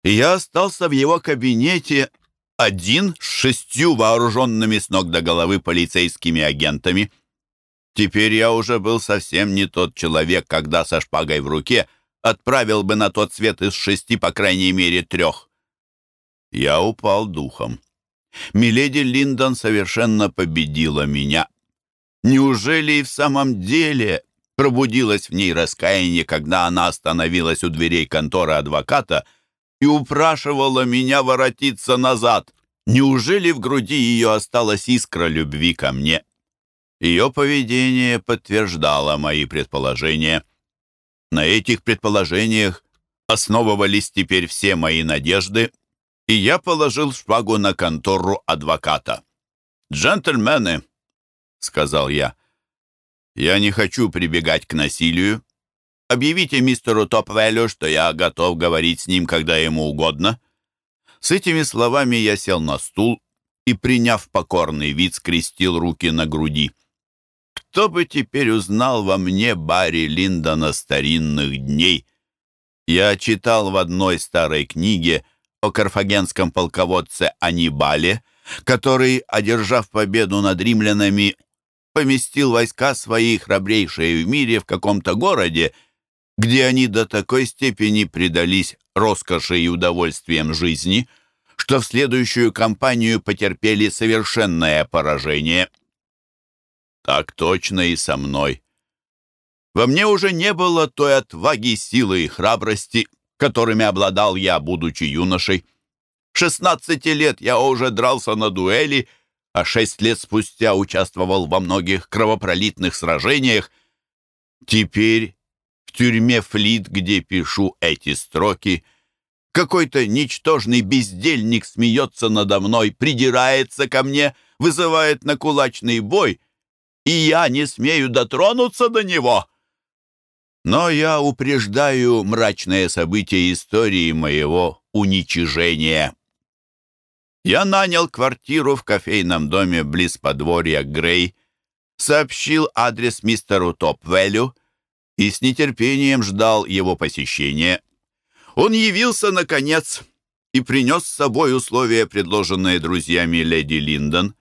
и я остался в его кабинете один с шестью вооруженными с ног до головы полицейскими агентами. Теперь я уже был совсем не тот человек, когда со шпагой в руке отправил бы на тот свет из шести, по крайней мере, трех. Я упал духом. Миледи Линдон совершенно победила меня. Неужели и в самом деле пробудилось в ней раскаяние, когда она остановилась у дверей конторы адвоката и упрашивала меня воротиться назад? Неужели в груди ее осталась искра любви ко мне? Ее поведение подтверждало мои предположения. На этих предположениях основывались теперь все мои надежды, и я положил шпагу на контору адвоката. «Джентльмены», — сказал я, — «я не хочу прибегать к насилию. Объявите мистеру Топвеллю, что я готов говорить с ним, когда ему угодно». С этими словами я сел на стул и, приняв покорный вид, скрестил руки на груди. Кто бы теперь узнал во мне Барри Линдона старинных дней? Я читал в одной старой книге о карфагенском полководце Анибале, который, одержав победу над римлянами, поместил войска свои храбрейшие в мире в каком-то городе, где они до такой степени предались роскоши и удовольствиям жизни, что в следующую кампанию потерпели совершенное поражение. Так точно и со мной. Во мне уже не было той отваги, силы и храбрости, которыми обладал я, будучи юношей. Шестнадцати лет я уже дрался на дуэли, а шесть лет спустя участвовал во многих кровопролитных сражениях. Теперь в тюрьме Флит, где пишу эти строки, какой-то ничтожный бездельник смеется надо мной, придирается ко мне, вызывает на кулачный бой, и я не смею дотронуться до него. Но я упреждаю мрачные события истории моего уничижения. Я нанял квартиру в кофейном доме близ подворья Грей, сообщил адрес мистеру Топвелю и с нетерпением ждал его посещения. Он явился, наконец, и принес с собой условия, предложенные друзьями леди Линдон.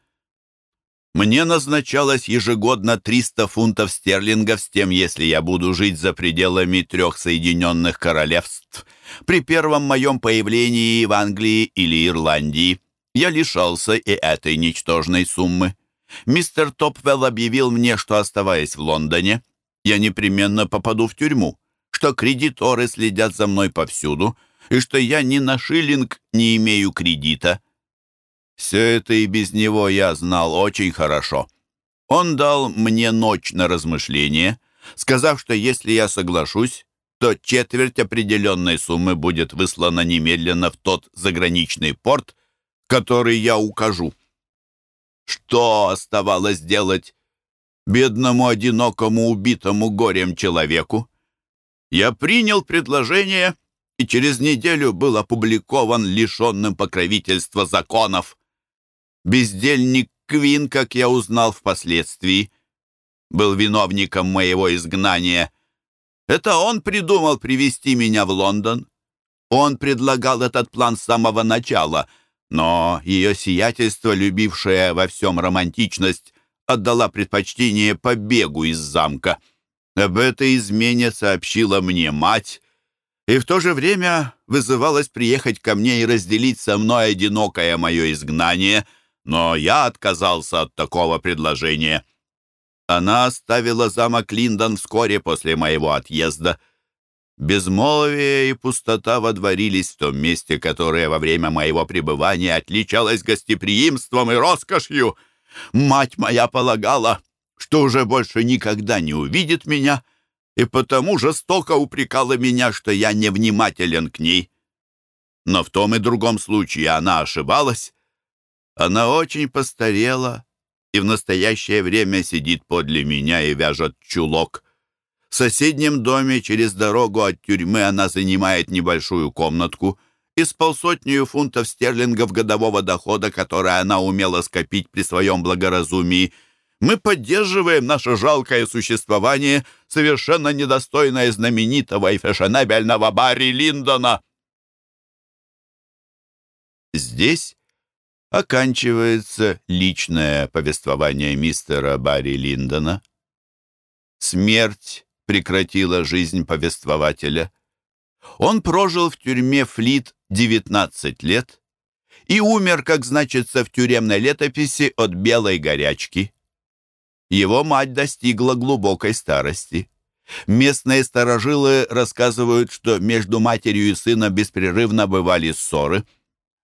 Мне назначалось ежегодно 300 фунтов стерлингов с тем, если я буду жить за пределами трех Соединенных Королевств. При первом моем появлении в Англии или Ирландии я лишался и этой ничтожной суммы. Мистер Топвелл объявил мне, что, оставаясь в Лондоне, я непременно попаду в тюрьму, что кредиторы следят за мной повсюду и что я ни на шиллинг не имею кредита. Все это и без него я знал очень хорошо. Он дал мне ночь на размышление, сказав, что если я соглашусь, то четверть определенной суммы будет выслана немедленно в тот заграничный порт, который я укажу. Что оставалось делать бедному, одинокому, убитому горем человеку? Я принял предложение и через неделю был опубликован лишенным покровительства законов. Бездельник Квин, как я узнал впоследствии, был виновником моего изгнания. Это он придумал привести меня в Лондон. Он предлагал этот план с самого начала, но ее сиятельство, любившее во всем романтичность, отдала предпочтение побегу из замка. Об этой измене сообщила мне мать, и в то же время вызывалась приехать ко мне и разделить со мной одинокое мое изгнание — но я отказался от такого предложения. Она оставила замок Линдон вскоре после моего отъезда. Безмолвие и пустота водворились в том месте, которое во время моего пребывания отличалось гостеприимством и роскошью. Мать моя полагала, что уже больше никогда не увидит меня, и потому жестоко упрекала меня, что я невнимателен к ней. Но в том и другом случае она ошибалась. Она очень постарела и в настоящее время сидит подле меня и вяжет чулок. В соседнем доме через дорогу от тюрьмы она занимает небольшую комнатку и с полсотню фунтов стерлингов годового дохода, который она умела скопить при своем благоразумии, мы поддерживаем наше жалкое существование, совершенно недостойное знаменитого и фешенебельного Барри Линдона. Здесь оканчивается личное повествование мистера Барри Линдона. Смерть прекратила жизнь повествователя. Он прожил в тюрьме Флит 19 лет и умер, как значится в тюремной летописи, от белой горячки. Его мать достигла глубокой старости. Местные старожилы рассказывают, что между матерью и сыном беспрерывно бывали ссоры.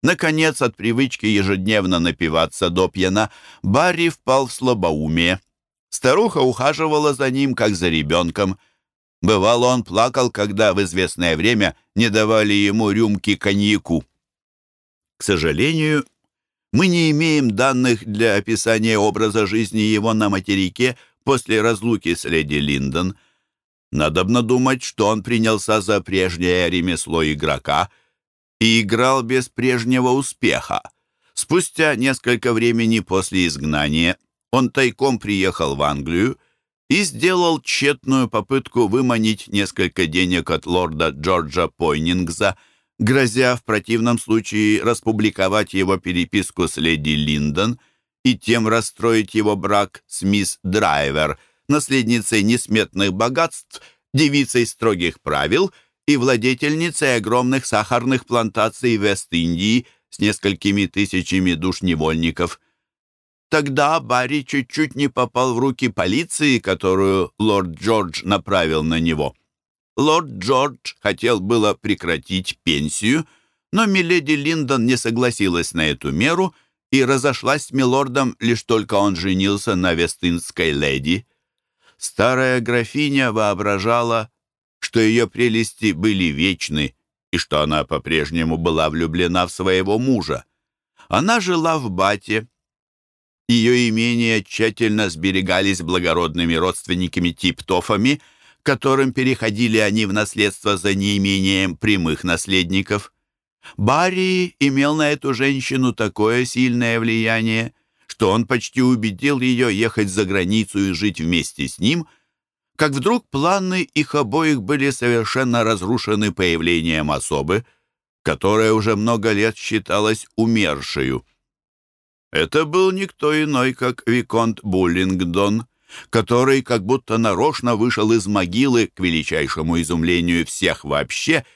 Наконец, от привычки ежедневно напиваться до пьяна, Барри впал в слабоумие. Старуха ухаживала за ним, как за ребенком. Бывало, он плакал, когда в известное время не давали ему рюмки коньяку. К сожалению, мы не имеем данных для описания образа жизни его на материке после разлуки с леди Линдон. Надобно думать, что он принялся за прежнее ремесло игрока и играл без прежнего успеха. Спустя несколько времени после изгнания он тайком приехал в Англию и сделал тщетную попытку выманить несколько денег от лорда Джорджа Пойнингза, грозя в противном случае распубликовать его переписку с леди Линдон и тем расстроить его брак с мисс Драйвер, наследницей несметных богатств, девицей строгих правил и владетельницей огромных сахарных плантаций Вест-Индии с несколькими тысячами душ невольников – Тогда Барри чуть-чуть не попал в руки полиции, которую лорд Джордж направил на него. Лорд Джордж хотел было прекратить пенсию, но миледи Линдон не согласилась на эту меру и разошлась с милордом, лишь только он женился на вестинской леди. Старая графиня воображала, что ее прелести были вечны и что она по-прежнему была влюблена в своего мужа. Она жила в Бате, ее имения тщательно сберегались благородными родственниками Типтофами, которым переходили они в наследство за неимением прямых наследников. Барри имел на эту женщину такое сильное влияние, что он почти убедил ее ехать за границу и жить вместе с ним, как вдруг планы их обоих были совершенно разрушены появлением особы, которая уже много лет считалась умершей. Это был никто иной, как Виконт Буллингдон, который как будто нарочно вышел из могилы к величайшему изумлению всех вообще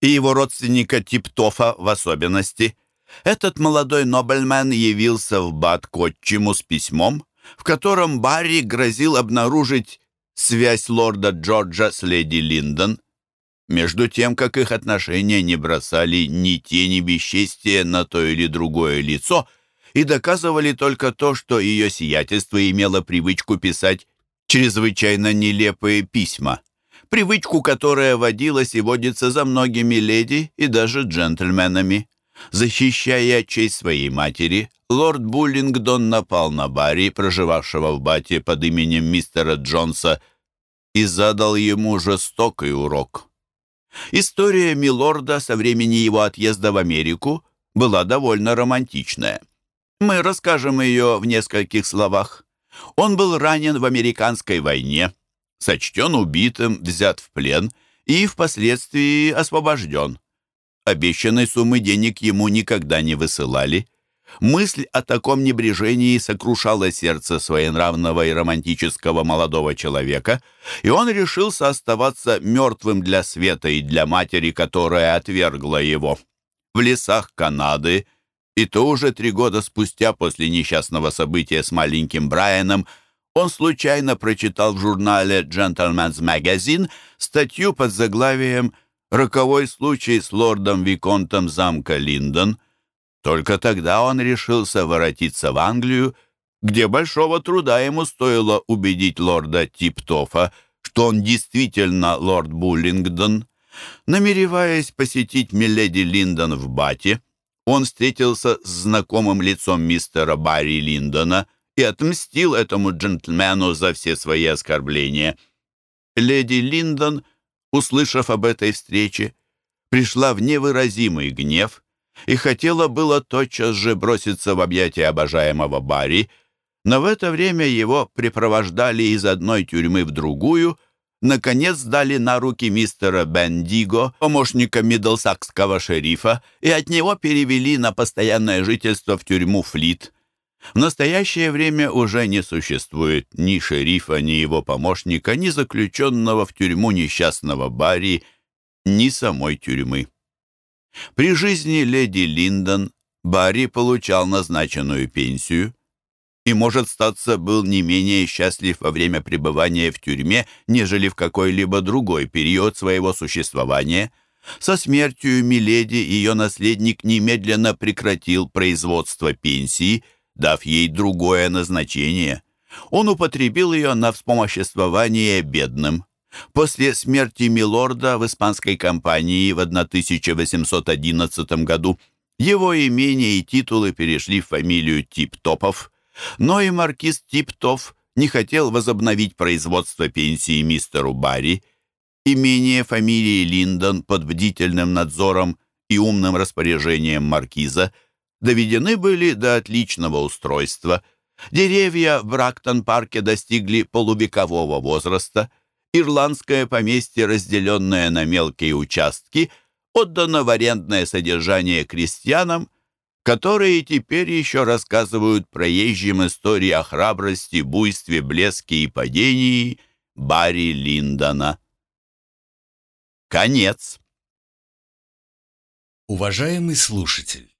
и его родственника Типтофа в особенности. Этот молодой нобельмен явился в Бат Котчиму с письмом, в котором Барри грозил обнаружить связь лорда Джорджа с леди Линдон, между тем, как их отношения не бросали ни тени бесчестия на то или другое лицо — и доказывали только то, что ее сиятельство имело привычку писать чрезвычайно нелепые письма, привычку, которая водилась и водится за многими леди и даже джентльменами. Защищая честь своей матери, лорд Буллингдон напал на Барри, проживавшего в Бате под именем мистера Джонса, и задал ему жестокий урок. История Милорда со времени его отъезда в Америку была довольно романтичная. Мы расскажем ее в нескольких словах. Он был ранен в американской войне, сочтен убитым, взят в плен и впоследствии освобожден. Обещанной суммы денег ему никогда не высылали. Мысль о таком небрежении сокрушала сердце своенравного и романтического молодого человека, и он решился оставаться мертвым для света и для матери, которая отвергла его. В лесах Канады и то уже три года спустя после несчастного события с маленьким Брайаном он случайно прочитал в журнале «Gentleman's Magazine» статью под заглавием «Роковой случай с лордом Виконтом замка Линдон». Только тогда он решился воротиться в Англию, где большого труда ему стоило убедить лорда Типтофа, что он действительно лорд Буллингдон. Намереваясь посетить Миледи Линдон в Бате, он встретился с знакомым лицом мистера Барри Линдона и отмстил этому джентльмену за все свои оскорбления. Леди Линдон, услышав об этой встрече, пришла в невыразимый гнев и хотела было тотчас же броситься в объятия обожаемого Барри, но в это время его припровождали из одной тюрьмы в другую — наконец дали на руки мистера Бендиго, помощника мидлсакского шерифа, и от него перевели на постоянное жительство в тюрьму Флит. В настоящее время уже не существует ни шерифа, ни его помощника, ни заключенного в тюрьму несчастного Барри, ни самой тюрьмы. При жизни леди Линдон Барри получал назначенную пенсию и, может статься, был не менее счастлив во время пребывания в тюрьме, нежели в какой-либо другой период своего существования. Со смертью Миледи ее наследник немедленно прекратил производство пенсии, дав ей другое назначение. Он употребил ее на вспомоществование бедным. После смерти Милорда в испанской кампании в 1811 году его имение и титулы перешли в фамилию Типтопов, но и маркиз Типтов не хотел возобновить производство пенсии мистеру Барри. Имение фамилии Линдон под бдительным надзором и умным распоряжением маркиза доведены были до отличного устройства. Деревья в Брактон-парке достигли полувекового возраста. Ирландское поместье, разделенное на мелкие участки, отдано в арендное содержание крестьянам, которые теперь еще рассказывают проезжим истории о храбрости, буйстве, блеске и падении Барри Линдона. Конец. Уважаемый слушатель,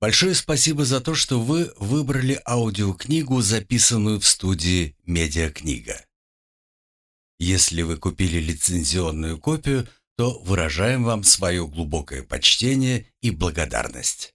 большое спасибо за то, что вы выбрали аудиокнигу, записанную в студии «Медиакнига». Если вы купили лицензионную копию, то выражаем вам свое глубокое почтение и благодарность.